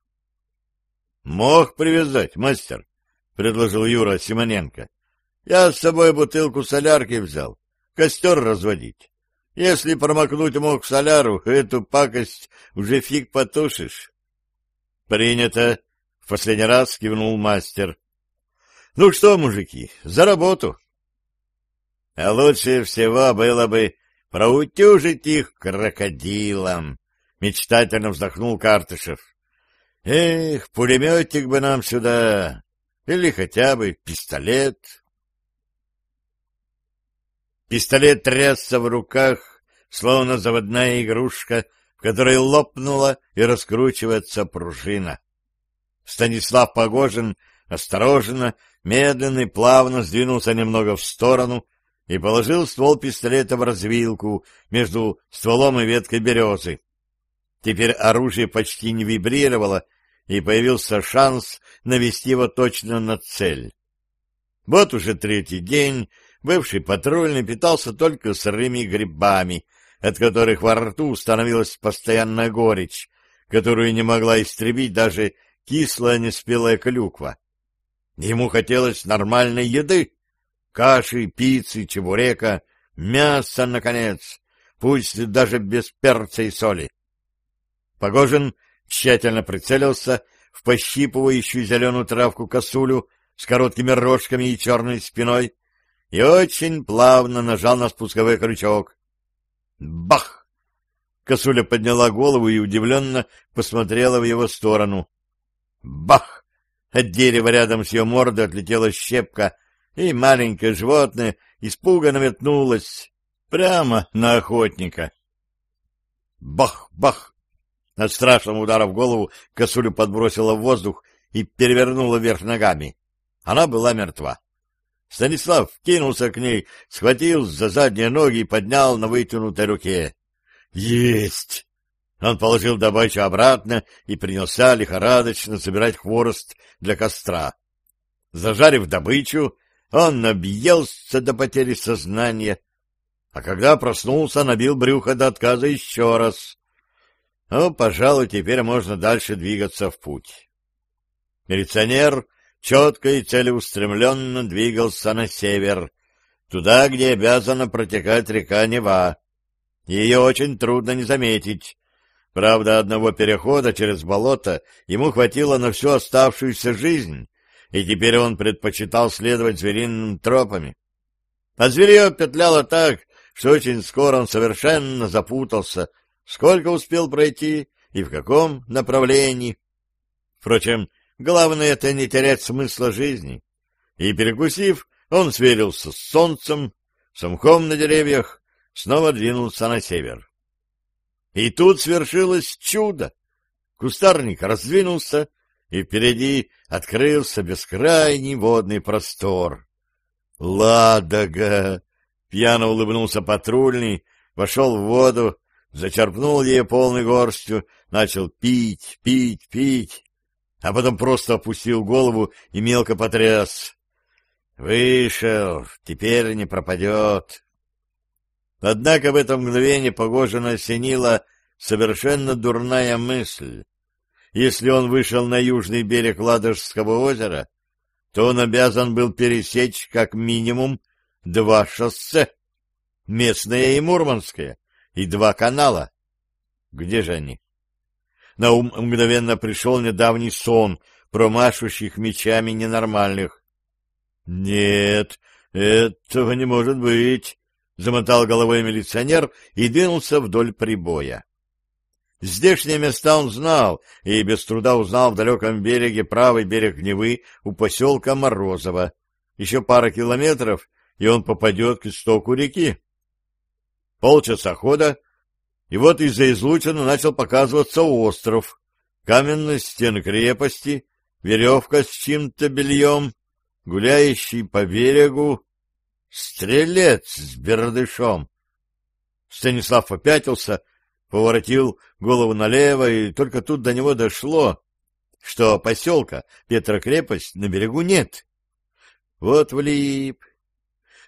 — Мог привязать, мастер, — предложил Юра Симоненко. — Я с собой бутылку солярки взял, костер разводить. Если промокнуть мог в соляру, эту пакость уже фиг потушишь. — Принято, — в последний раз кивнул мастер. — Ну что, мужики, за работу. — А лучше всего было бы проутюжить их крокодилом, — мечтательно вздохнул Картышев. — Эх, пулеметик бы нам сюда, или хотя бы пистолет. Пистолет трясся в руках, словно заводная игрушка — в которой лопнула и раскручивается пружина. Станислав Погожин осторожно, медленно и плавно сдвинулся немного в сторону и положил ствол пистолета в развилку между стволом и веткой березы. Теперь оружие почти не вибрировало, и появился шанс навести его точно на цель. Вот уже третий день бывший патрульный питался только сырыми грибами — от которых во рту становилась постоянная горечь, которую не могла истребить даже кислая неспелая клюква. Ему хотелось нормальной еды, каши, пиццы, чебурека, мяса, наконец, пусть даже без перца и соли. Погожин тщательно прицелился в пощипывающую зеленую травку косулю с короткими рожками и черной спиной и очень плавно нажал на спусковой крючок. Бах! Косуля подняла голову и удивленно посмотрела в его сторону. Бах! От дерева рядом с ее мордой отлетела щепка, и маленькое животное испуганно метнулось прямо на охотника. Бах! Бах! От страшного удара в голову косулю подбросила в воздух и перевернула вверх ногами. Она была мертва. Станислав кинулся к ней, схватил за задние ноги и поднял на вытянутой руке. «Есть!» Он положил добычу обратно и принялся лихорадочно собирать хворост для костра. Зажарив добычу, он набьелся до потери сознания, а когда проснулся, набил брюхо до отказа еще раз. Ну, пожалуй, теперь можно дальше двигаться в путь. Милиционер четко и целеустремленно двигался на север, туда, где обязана протекать река Нева. Ее очень трудно не заметить. Правда, одного перехода через болото ему хватило на всю оставшуюся жизнь, и теперь он предпочитал следовать звериным тропами. А зверье петляло так, что очень скоро он совершенно запутался, сколько успел пройти и в каком направлении. Впрочем, Главное — это не терять смысла жизни. И, перекусив, он сверился с солнцем, с мхом на деревьях, снова двинулся на север. И тут свершилось чудо. Кустарник раздвинулся, и впереди открылся бескрайний водный простор. «Ладога!» — пьяно улыбнулся патрульный, вошел в воду, зачерпнул ее полной горстью, начал пить, пить, пить, а потом просто опустил голову и мелко потряс. Вышел, теперь не пропадет. Однако в это мгновение Погожина осенила совершенно дурная мысль. Если он вышел на южный берег Ладожского озера, то он обязан был пересечь как минимум два шоссе, местное и Мурманское, и два канала. Где же они? На ум мгновенно пришел недавний сон про машущих мечами ненормальных. — Нет, этого не может быть, — замотал головой милиционер и двинулся вдоль прибоя. Здешние места он знал и без труда узнал в далеком береге правый берег Невы у поселка Морозово. Еще пара километров, и он попадет к истоку реки. Полчаса хода, и вот из-за излучины начал показываться остров, каменные стены крепости, веревка с чьим-то бельем, гуляющий по берегу стрелец с бердышом. Станислав попятился, поворотил голову налево, и только тут до него дошло, что поселка Петрокрепость на берегу нет. Вот влип.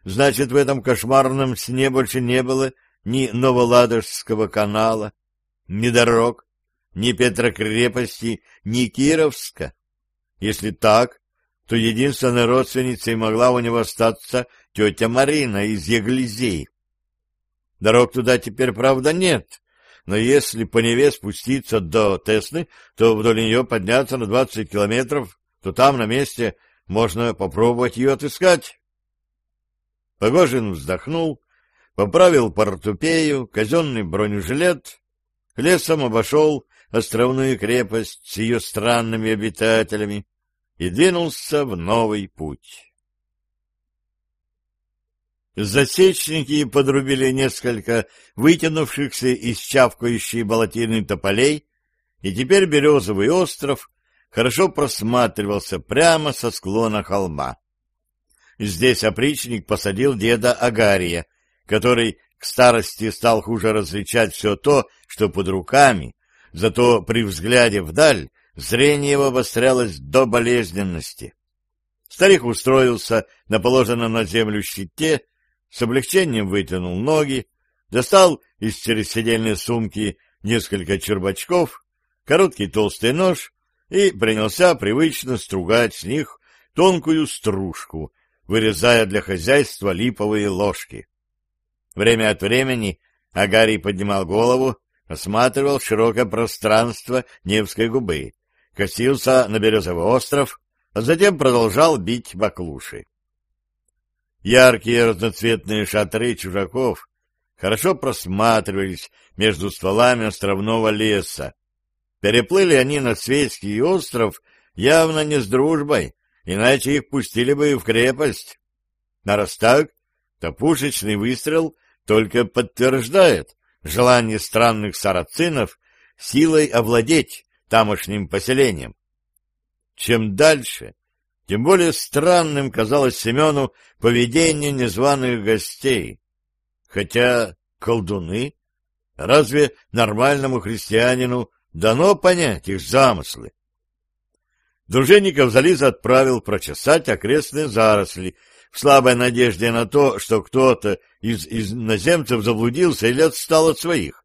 Значит, в этом кошмарном сне больше не было ни Новоладожского канала, ни дорог, ни Петрокрепости, ни Кировска. Если так, то единственной родственницей могла у него остаться тетя Марина из Еглизей. Дорог туда теперь, правда, нет, но если по Неве спуститься до Тесны, то вдоль нее подняться на двадцать километров, то там на месте можно попробовать ее отыскать. Погожин вздохнул, поправил портупею, казенный бронежилет, лесом обошел островную крепость с ее странными обитателями и двинулся в новый путь. Засечники подрубили несколько вытянувшихся из чавкающей болотины тополей, и теперь березовый остров хорошо просматривался прямо со склона холма. Здесь опричник посадил деда Агария, который к старости стал хуже различать все то, что под руками, зато при взгляде вдаль зрение его обострялось до болезненности. Старик устроился на положенном на землю щите с облегчением вытянул ноги, достал из чересидельной сумки несколько чербачков, короткий толстый нож и принялся привычно стругать с них тонкую стружку, вырезая для хозяйства липовые ложки. Время от времени Агарий поднимал голову, осматривал широкое пространство Невской губы, косился на Березовый остров, а затем продолжал бить баклуши. Яркие разноцветные шатры чужаков хорошо просматривались между стволами островного леса. Переплыли они на Свейский остров явно не с дружбой, иначе их пустили бы в крепость. На раз то пушечный выстрел только подтверждает желание странных сарацинов силой овладеть тамошним поселением. Чем дальше, тем более странным казалось Семену поведение незваных гостей. Хотя колдуны, разве нормальному христианину дано понять их замыслы? Дружинников Зализа отправил прочесать окрестные заросли в слабой надежде на то, что кто-то из иноземцев заблудился или отстал от своих,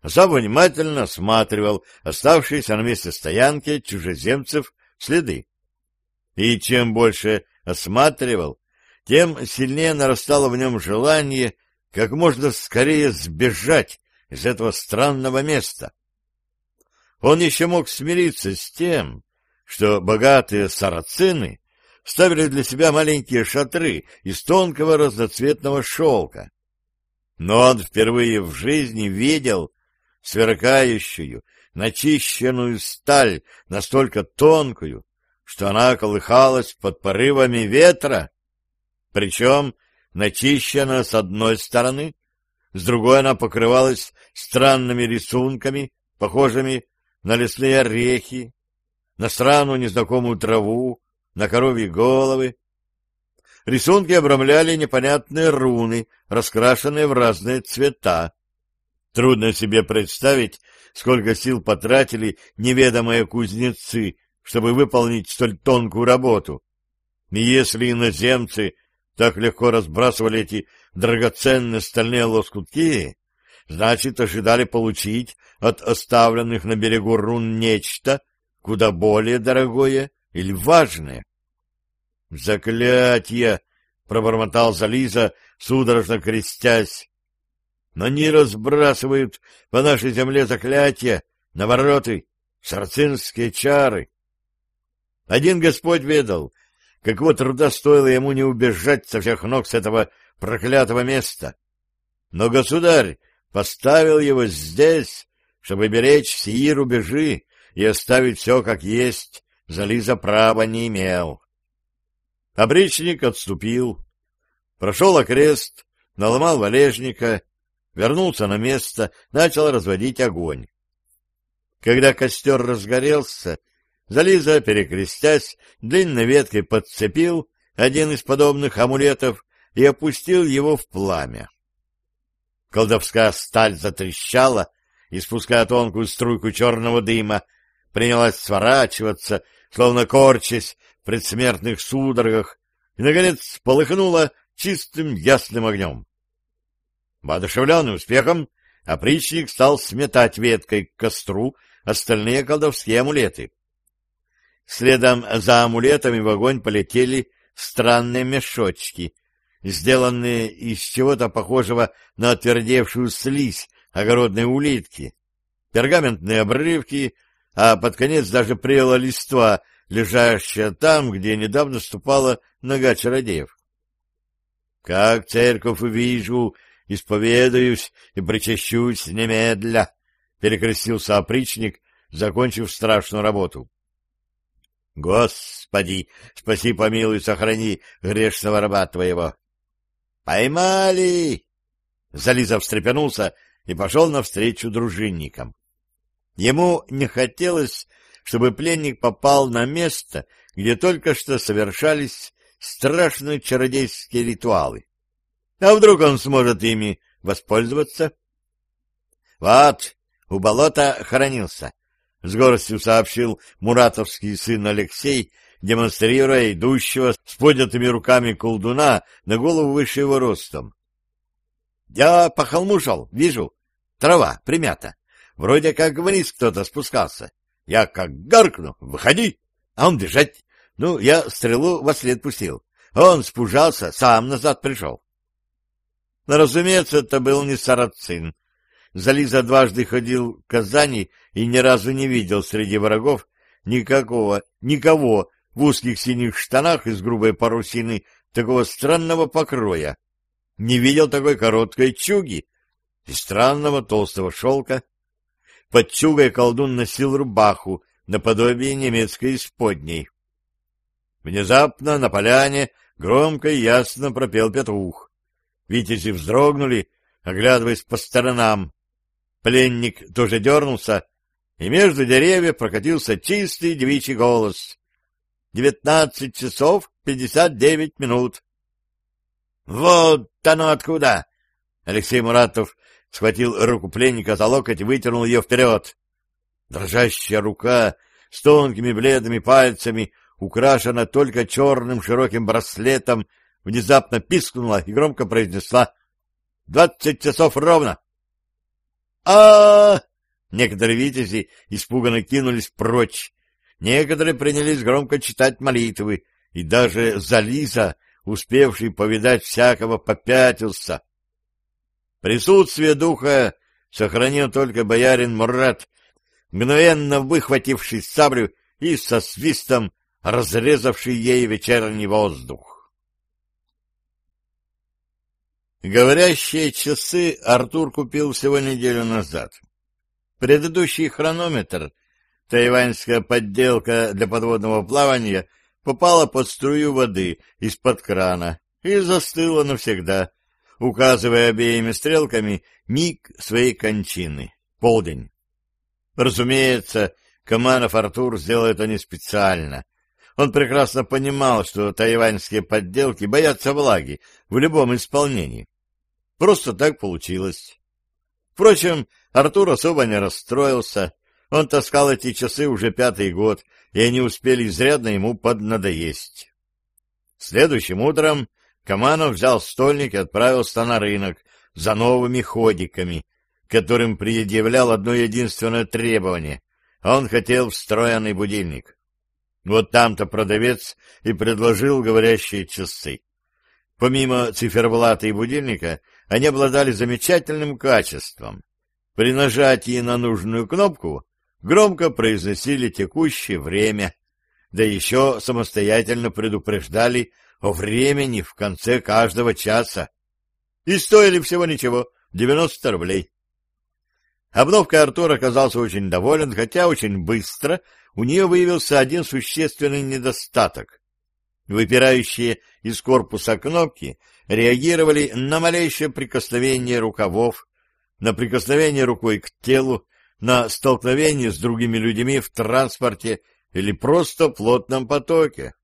а сам внимательно осматривал оставшиеся на месте стоянки чужеземцев следы. И чем больше осматривал, тем сильнее нарастало в нем желание как можно скорее сбежать из этого странного места. Он еще мог смириться с тем, что богатые сарацины ставили для себя маленькие шатры из тонкого разноцветного шелка. Но он впервые в жизни видел сверкающую, начищенную сталь, настолько тонкую, что она колыхалась под порывами ветра, причем начищена с одной стороны, с другой она покрывалась странными рисунками, похожими на лесные орехи, на странную незнакомую траву, на коровьи головы. Рисунки обрамляли непонятные руны, раскрашенные в разные цвета. Трудно себе представить, сколько сил потратили неведомые кузнецы, чтобы выполнить столь тонкую работу. И если иноземцы так легко разбрасывали эти драгоценные стальные лоскутки, значит, ожидали получить от оставленных на берегу рун нечто куда более дорогое или важное. «Заклятье!» — пробормотал Зализа, судорожно крестясь. «Но не разбрасывают по нашей земле заклятия, навороты, сарцинские чары». Один Господь ведал, какого труда стоило ему не убежать со всех ног с этого проклятого места. Но государь поставил его здесь, чтобы беречь сии рубежи и оставить все как есть, Зализа права не имел. Обречник отступил, прошел окрест, наломал валежника, вернулся на место, начал разводить огонь. Когда костер разгорелся, Зализа, перекрестясь, длинной веткой подцепил один из подобных амулетов и опустил его в пламя. Колдовская сталь затрещала, испуская тонкую струйку черного дыма, принялась сворачиваться, словно корчась в предсмертных судорогах, и, наконец, полыхнула чистым ясным огнем. Воодушевленный успехом, опричник стал сметать веткой к костру остальные колдовские амулеты. Следом за амулетами в огонь полетели странные мешочки, сделанные из чего-то похожего на отвердевшую слизь огородной улитки, пергаментные обрывки, а под конец даже прела листва, лежащая там, где недавно ступала нога чародеев. «Как церковь увижу, исповедуюсь и причащусь немедля», — перекрестился опричник, закончив страшную работу. Господи, спаси, помилуй, сохрани грешного раба твоего. Поймали! Зализа встрепенулся и пошел навстречу дружинникам. Ему не хотелось, чтобы пленник попал на место, где только что совершались страшные чародейские ритуалы. А вдруг он сможет ими воспользоваться? Вот, у болота хоронился. — с горстью сообщил муратовский сын Алексей, демонстрируя идущего с поднятыми руками колдуна на голову выше его ростом. — Я по холму шел, вижу. Трава примята. Вроде как вниз кто-то спускался. Я как гаркну, выходи, а он бежать. Ну, я стрелу во след пустил. Он спужался, сам назад пришел. Но, разумеется, это был не сарацин, Зализа дважды ходил к Казани и ни разу не видел среди врагов никакого, никого в узких синих штанах из грубой парусины такого странного покроя. Не видел такой короткой чуги и странного толстого шелка. Под чугой колдун носил рубаху наподобие немецкой исподней. Внезапно на поляне громко и ясно пропел петух. Витязи вздрогнули, оглядываясь по сторонам. Пленник тоже дернулся, и между деревьев прокатился чистый девичий голос. «Девятнадцать часов пятьдесят девять минут». «Вот оно откуда!» Алексей Муратов схватил руку пленника за локоть и вытянул ее вперед. Дрожащая рука с тонкими бледными пальцами, украшена только черным широким браслетом, внезапно пискнула и громко произнесла «Двадцать часов ровно!» а Некоторые витязи испуганно кинулись прочь. Некоторые принялись громко читать молитвы, и даже Зализа, успевший повидать всякого, попятился. Присутствие духа сохранил только боярин Мурат, мгновенно выхвативший саблю и со свистом разрезавший ей вечерний воздух. Говорящие часы Артур купил всего неделю назад. Предыдущий хронометр, тайваньская подделка для подводного плавания, попала под струю воды из-под крана и застыла навсегда, указывая обеими стрелками миг своей кончины — полдень. Разумеется, Каманов Артур сделал это не специально. Он прекрасно понимал, что тайваньские подделки боятся влаги в любом исполнении. Просто так получилось. Впрочем, Артур особо не расстроился. Он таскал эти часы уже пятый год, и они успели изрядно ему поднадоесть. Следующим утром Каманов взял стольник и отправился на рынок за новыми ходиками, которым предъявлял одно единственное требование — он хотел встроенный будильник. Вот там-то продавец и предложил говорящие часы. Помимо циферблата и будильника, они обладали замечательным качеством. При нажатии на нужную кнопку громко произносили текущее время, да еще самостоятельно предупреждали о времени в конце каждого часа. И стоили всего ничего, 90 рублей. Обновка Артур оказался очень доволен, хотя очень быстро у нее выявился один существенный недостаток. Выпирающие из корпуса кнопки реагировали на малейшее прикосновение рукавов, на прикосновение рукой к телу, на столкновение с другими людьми в транспорте или просто в плотном потоке.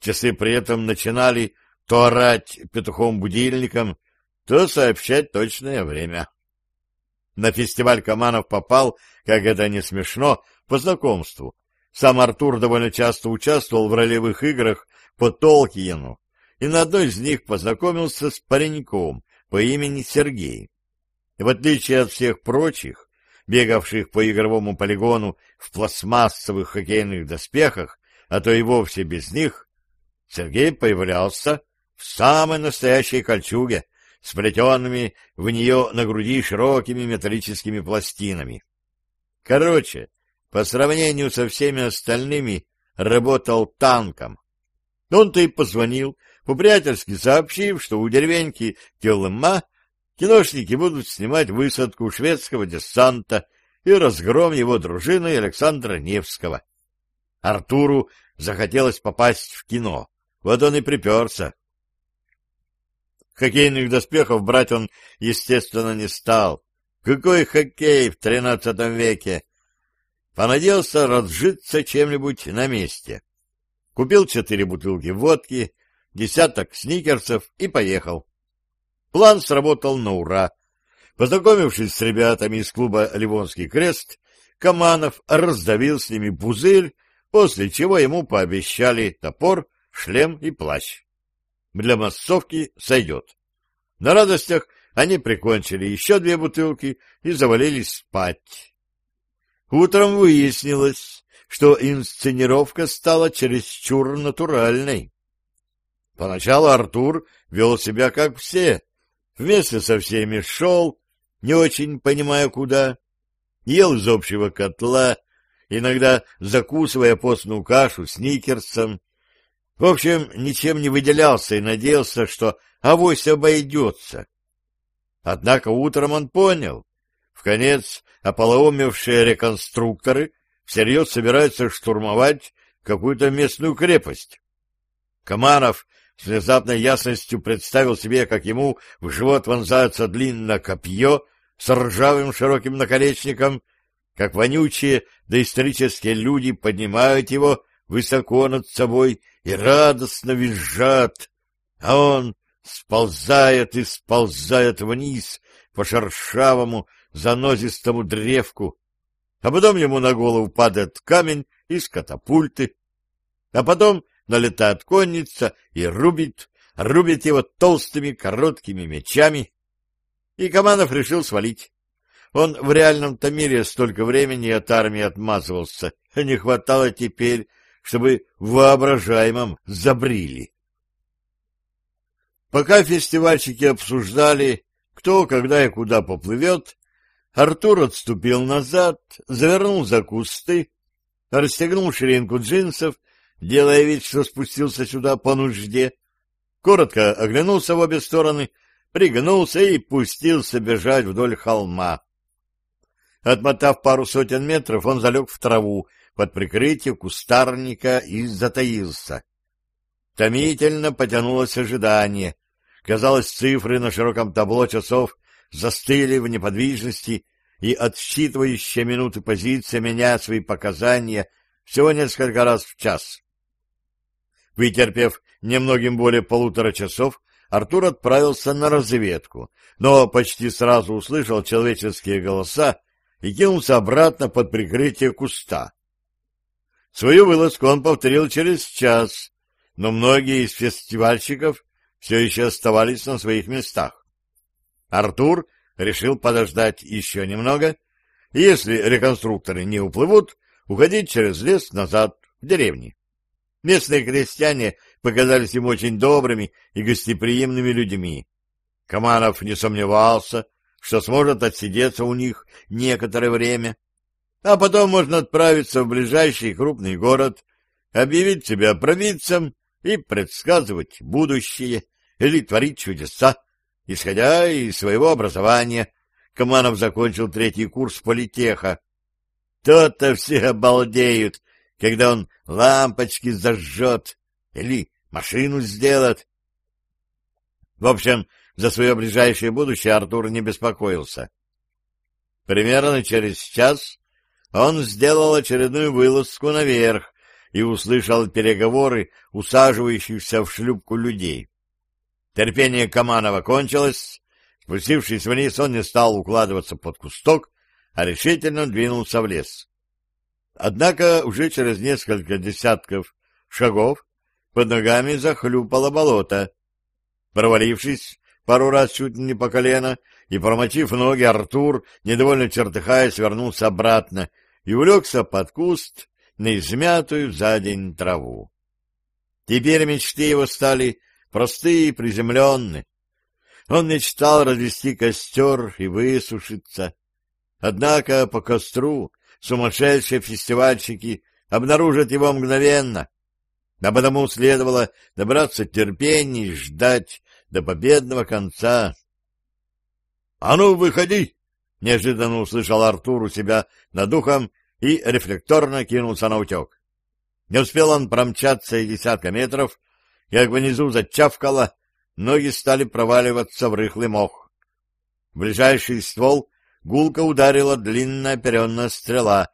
Часы при этом начинали то орать петухом-будильником, то сообщать точное время. На фестиваль Каманов попал, как это не смешно, по знакомству. Сам Артур довольно часто участвовал в ролевых играх по Толкиену, и на одной из них познакомился с пареньком по имени Сергей. В отличие от всех прочих, бегавших по игровому полигону в пластмассовых хоккейных доспехах, а то и вовсе без них, Сергей появлялся в самой настоящей кольчуге, сплетенными в нее на груди широкими металлическими пластинами. Короче, по сравнению со всеми остальными, работал танком. Он-то и позвонил, по-приятельски сообщив, что у деревеньки Телыма киношники будут снимать высадку шведского десанта и разгром его дружины Александра Невского. Артуру захотелось попасть в кино, вот он и приперся. Хоккейных доспехов брать он, естественно, не стал. Какой хоккей в тринадцатом веке? Понадеялся разжиться чем-нибудь на месте. Купил четыре бутылки водки, десяток сникерсов и поехал. План сработал на ура. Познакомившись с ребятами из клуба «Ливонский крест», Каманов раздавил с ними пузырь, после чего ему пообещали топор, шлем и плащ. Для массовки сойдет. На радостях они прикончили еще две бутылки и завалились спать. Утром выяснилось, что инсценировка стала чересчур натуральной. Поначалу Артур вел себя как все, Вместе со всеми шел, не очень понимая куда, ел из общего котла, иногда закусывая постную кашу сникерсом. В общем, ничем не выделялся и надеялся, что авось обойдется. Однако утром он понял, в конец ополоумевшие реконструкторы всерьез собираются штурмовать какую-то местную крепость. Комаров с внезапной ясностью представил себе, как ему в живот вонзается длинное копье с ржавым широким наконечником, как вонючие доисторические люди поднимают его высоко над собой и радостно визжат, а он сползает и сползает вниз по шершавому занозистому древку, а потом ему на голову падает камень из катапульты, а потом налетает конница и рубит, рубит его толстыми короткими мечами. И Каманов решил свалить. Он в реальном-то мире столько времени от армии отмазывался, не хватало теперь, чтобы воображаемом забрили. Пока фестивальщики обсуждали, кто, когда и куда поплывет, Артур отступил назад, завернул за кусты, расстегнул ширинку джинсов делая вид, что спустился сюда по нужде, коротко оглянулся в обе стороны, пригнулся и пустился бежать вдоль холма. Отмотав пару сотен метров, он залег в траву под прикрытие кустарника и затаился. Томительно потянулось ожидание. Казалось, цифры на широком табло часов застыли в неподвижности, и отсчитывающая минуты позиция меняя свои показания всего несколько раз в час. Вытерпев немногим более полутора часов, Артур отправился на разведку, но почти сразу услышал человеческие голоса и кинулся обратно под прикрытие куста. Свою вылазку он повторил через час, но многие из фестивальщиков все еще оставались на своих местах. Артур решил подождать еще немного, и если реконструкторы не уплывут, уходить через лес назад в деревни. Местные крестьяне показались ему очень добрыми и гостеприимными людьми. Каманов не сомневался, что сможет отсидеться у них некоторое время, а потом можно отправиться в ближайший крупный город, объявить себя провидцем и предсказывать будущее или творить чудеса, исходя из своего образования. Каманов закончил третий курс политеха. То-то все обалдеют, когда он лампочки зажжет или машину сделает. В общем, за свое ближайшее будущее Артур не беспокоился. Примерно через час он сделал очередную вылазку наверх и услышал переговоры усаживающихся в шлюпку людей. Терпение Каманова кончилось. Спустившись вниз, он не стал укладываться под кусток, а решительно двинулся в лес. Однако уже через несколько десятков шагов под ногами захлюпало болото. Провалившись пару раз чуть не по колено и промочив ноги, Артур, недовольно чертыхаясь, вернулся обратно и улегся под куст на измятую за день траву. Теперь мечты его стали простые и приземленные. Он мечтал развести костер и высушиться. Однако по костру сумасшедшие фестивальщики обнаружат его мгновенно, а потому следовало добраться терпения и ждать до победного конца. — А ну, выходи! — неожиданно услышал Артур у себя над духом и рефлекторно кинулся на утек. Не успел он промчаться и десятка метров, как внизу зачавкало, ноги стали проваливаться в рыхлый мох. В ближайший ствол гулко ударила длинная оперенная стрела,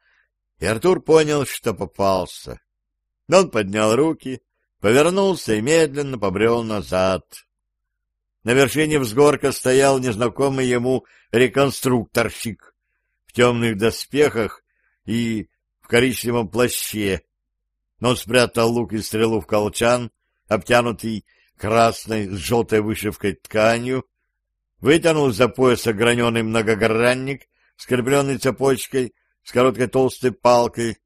и Артур понял, что попался. Он поднял руки, повернулся и медленно побрел назад. На вершине взгорка стоял незнакомый ему реконструкторщик в темных доспехах и в коричневом плаще. Он спрятал лук и стрелу в колчан, обтянутый красной с желтой вышивкой тканью, вытянул за пояс ограненный многогранник, скрепленный цепочкой с короткой толстой палкой,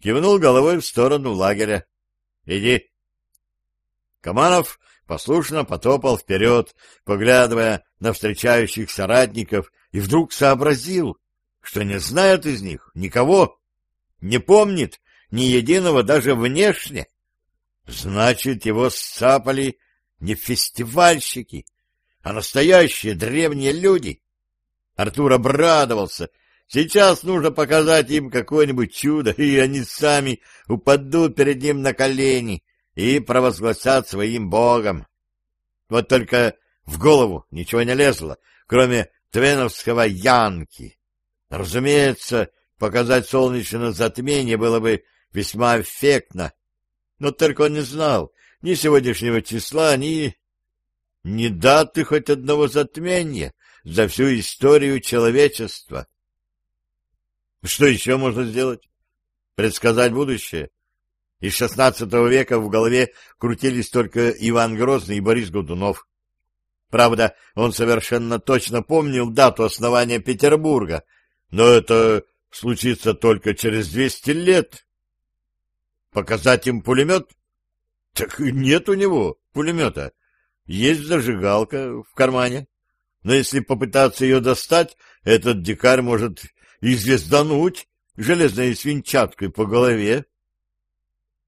кивнул головой в сторону лагеря. — Иди. Каманов послушно потопал вперед, поглядывая на встречающих соратников, и вдруг сообразил, что не знает из них никого, не помнит ни единого даже внешне. Значит, его сцапали не фестивальщики, а настоящие древние люди. Артур обрадовался. Сейчас нужно показать им какое-нибудь чудо, и они сами упадут перед ним на колени и провозгласят своим богом. Вот только в голову ничего не лезло, кроме твеновского Янки. Разумеется, показать солнечное затмение было бы весьма эффектно, но только он не знал ни сегодняшнего числа, ни не даты хоть одного затмения за всю историю человечества. Что еще можно сделать? Предсказать будущее? Из шестнадцатого века в голове крутились только Иван Грозный и Борис Годунов. Правда, он совершенно точно помнил дату основания Петербурга, но это случится только через двести лет. Показать им пулемет? Так нет у него пулемета. Есть зажигалка в кармане. Но если попытаться ее достать, этот дикарь может и звездануть железной свинчаткой по голове.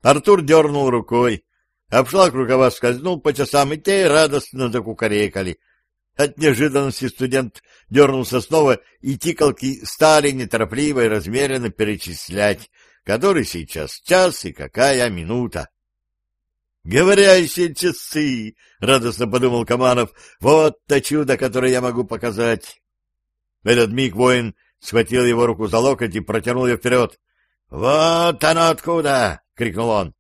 Артур дернул рукой. Обшлаг рукава скользнул по часам, и те радостно закукарекали. От неожиданности студент дернулся снова, и тикалки стали неторопливо и размеренно перечислять, который сейчас час и какая минута. «Говорящие часы!» — радостно подумал Каманов. «Вот то чудо, которое я могу показать!» В этот миг воин схватил его руку за локоть и протянул ее вперед. «Вот оно откуда!» — крикнул он.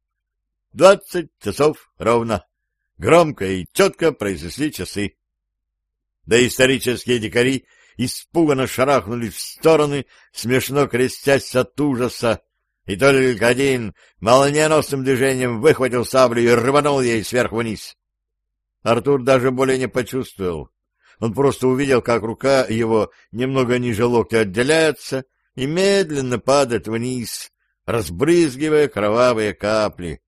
«Двадцать часов ровно!» Громко и четко произнесли часы. Да исторические дикари испуганно шарахнулись в стороны, смешно крестясь от ужаса, и только один молниеносным движением выхватил саблю и рванул ей сверху вниз. Артур даже более не почувствовал. Он просто увидел, как рука его немного ниже локтя отделяется и медленно падает вниз, разбрызгивая кровавые капли.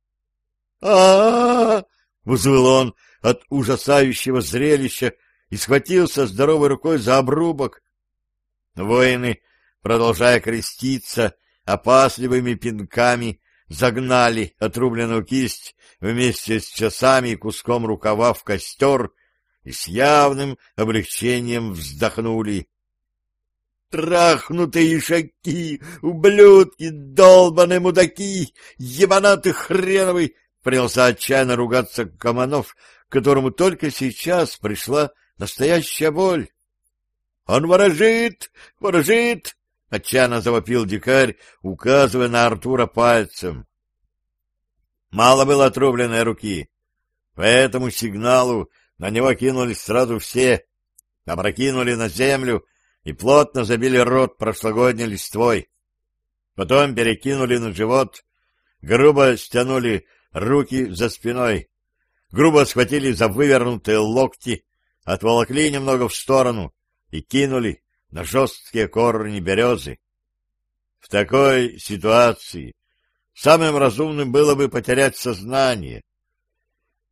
а, -а, -а, взвыл он от ужасающего зрелища и схватился здоровой рукой за обрубок. Воины, продолжая креститься, опасливыми пинками загнали отрубленную кисть вместе с часами и куском рукава в костер и с явным облегчением вздохнули. Трахнутые ишаки, ублюдки, долбаные мудаки, ебанаты хреновый! Принялся отчаянно ругаться Каманов, которому только сейчас пришла настоящая боль. — Он ворожит! Ворожит! — отчаянно завопил дикарь, указывая на Артура пальцем. Мало было отрубленной руки. По этому сигналу на него кинулись сразу все, опрокинули на землю и плотно забили рот прошлогодней листвой. Потом перекинули на живот, грубо стянули руки за спиной, грубо схватили за вывернутые локти, отволокли немного в сторону и кинули на жесткие корни березы. В такой ситуации самым разумным было бы потерять сознание.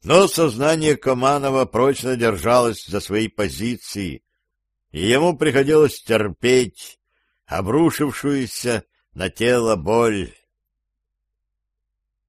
Но сознание Команова прочно держалось за свои позиции, и ему приходилось терпеть обрушившуюся на тело боль.